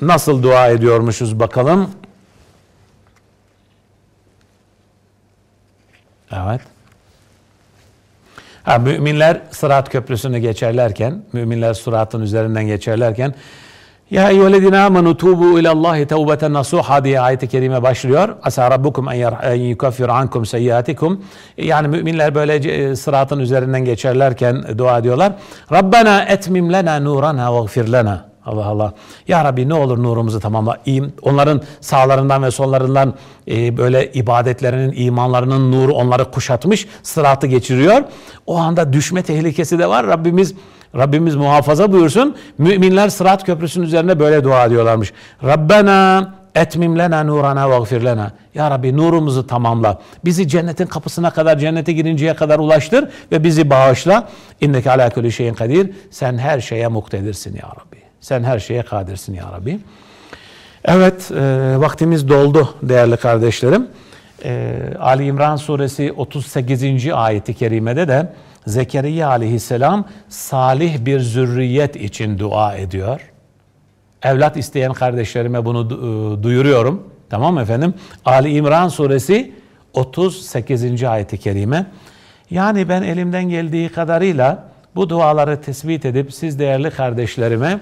nasıl dua ediyormuşuz bakalım. Evet. Ha, müminler Sırat Köprüsü'nü geçerlerken, müminler Sırat'ın üzerinden geçerlerken ya eyyühellezine amenu tubu ilallahi tevbeten nasuha diye ayet-i kerime başlıyor. Asa rabbukum en yukaffir ankum seyyiatikum. Yani müminler böyle e, sıratın üzerinden geçerlerken dua ediyorlar. Rabbena etmim lena nurana ve gfir lena. Allah Allah. Ya Rabbi ne olur nurumuzu tamamla. Onların sağlarından ve sollarından e, böyle ibadetlerinin, imanlarının nuru onları kuşatmış, sıratı geçiriyor. O anda düşme tehlikesi de var. Rabbimiz Rabbimiz muhafaza buyursun. Müminler Sırat Köprüsü'nün üzerine böyle dua ediyorlarmış. Rabbena etmim lena nurana ve lena. Ya Rabbi nurumuzu tamamla. Bizi cennetin kapısına kadar, cennete girinceye kadar ulaştır ve bizi bağışla. İnneke ala kulli şeyin kadir. Sen her şeye muktedirsin ya Rabbi. Sen her şeye kadirsin ya Rabbi. Evet, e, vaktimiz doldu değerli kardeşlerim. E, Ali İmran suresi 38. ayeti kerimede de Zekeriya aleyhisselam salih bir zürriyet için dua ediyor. Evlat isteyen kardeşlerime bunu e, duyuruyorum. Tamam efendim? Ali İmran suresi 38. ayeti kerime. Yani ben elimden geldiği kadarıyla bu duaları tespit edip siz değerli kardeşlerime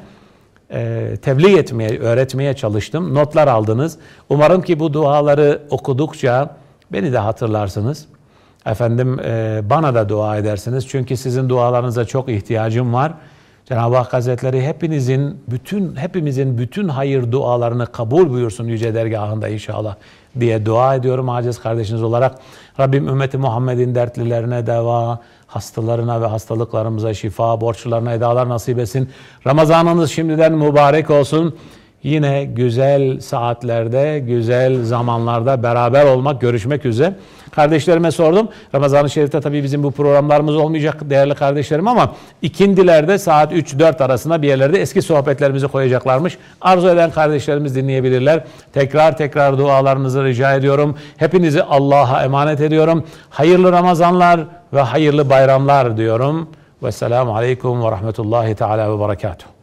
e, tebliğ etmeye, öğretmeye çalıştım. Notlar aldınız. Umarım ki bu duaları okudukça beni de hatırlarsınız. Efendim e, bana da dua edersiniz. Çünkü sizin dualarınıza çok ihtiyacım var. Cenab-ı Hak Hazretleri hepinizin bütün hepimizin bütün hayır dualarını kabul buyursun yüce dergahında inşallah diye dua ediyorum aciz kardeşiniz olarak. Rabbim ümmeti Muhammed'in dertlilerine deva, hastalarına ve hastalıklarımıza şifa, borçlarına edalar nasip etsin. Ramazanınız şimdiden mübarek olsun. Yine güzel saatlerde, güzel zamanlarda beraber olmak, görüşmek üzere. Kardeşlerime sordum. Ramazan-ı Şerif'te tabii bizim bu programlarımız olmayacak değerli kardeşlerim ama ikindilerde saat 3-4 arasında bir yerlerde eski sohbetlerimizi koyacaklarmış. Arzu eden kardeşlerimiz dinleyebilirler. Tekrar tekrar dualarınızı rica ediyorum. Hepinizi Allah'a emanet ediyorum. Hayırlı Ramazanlar ve hayırlı bayramlar diyorum. Vesselamu Aleyküm ve Rahmetullahi Teala ve Berekatuhu.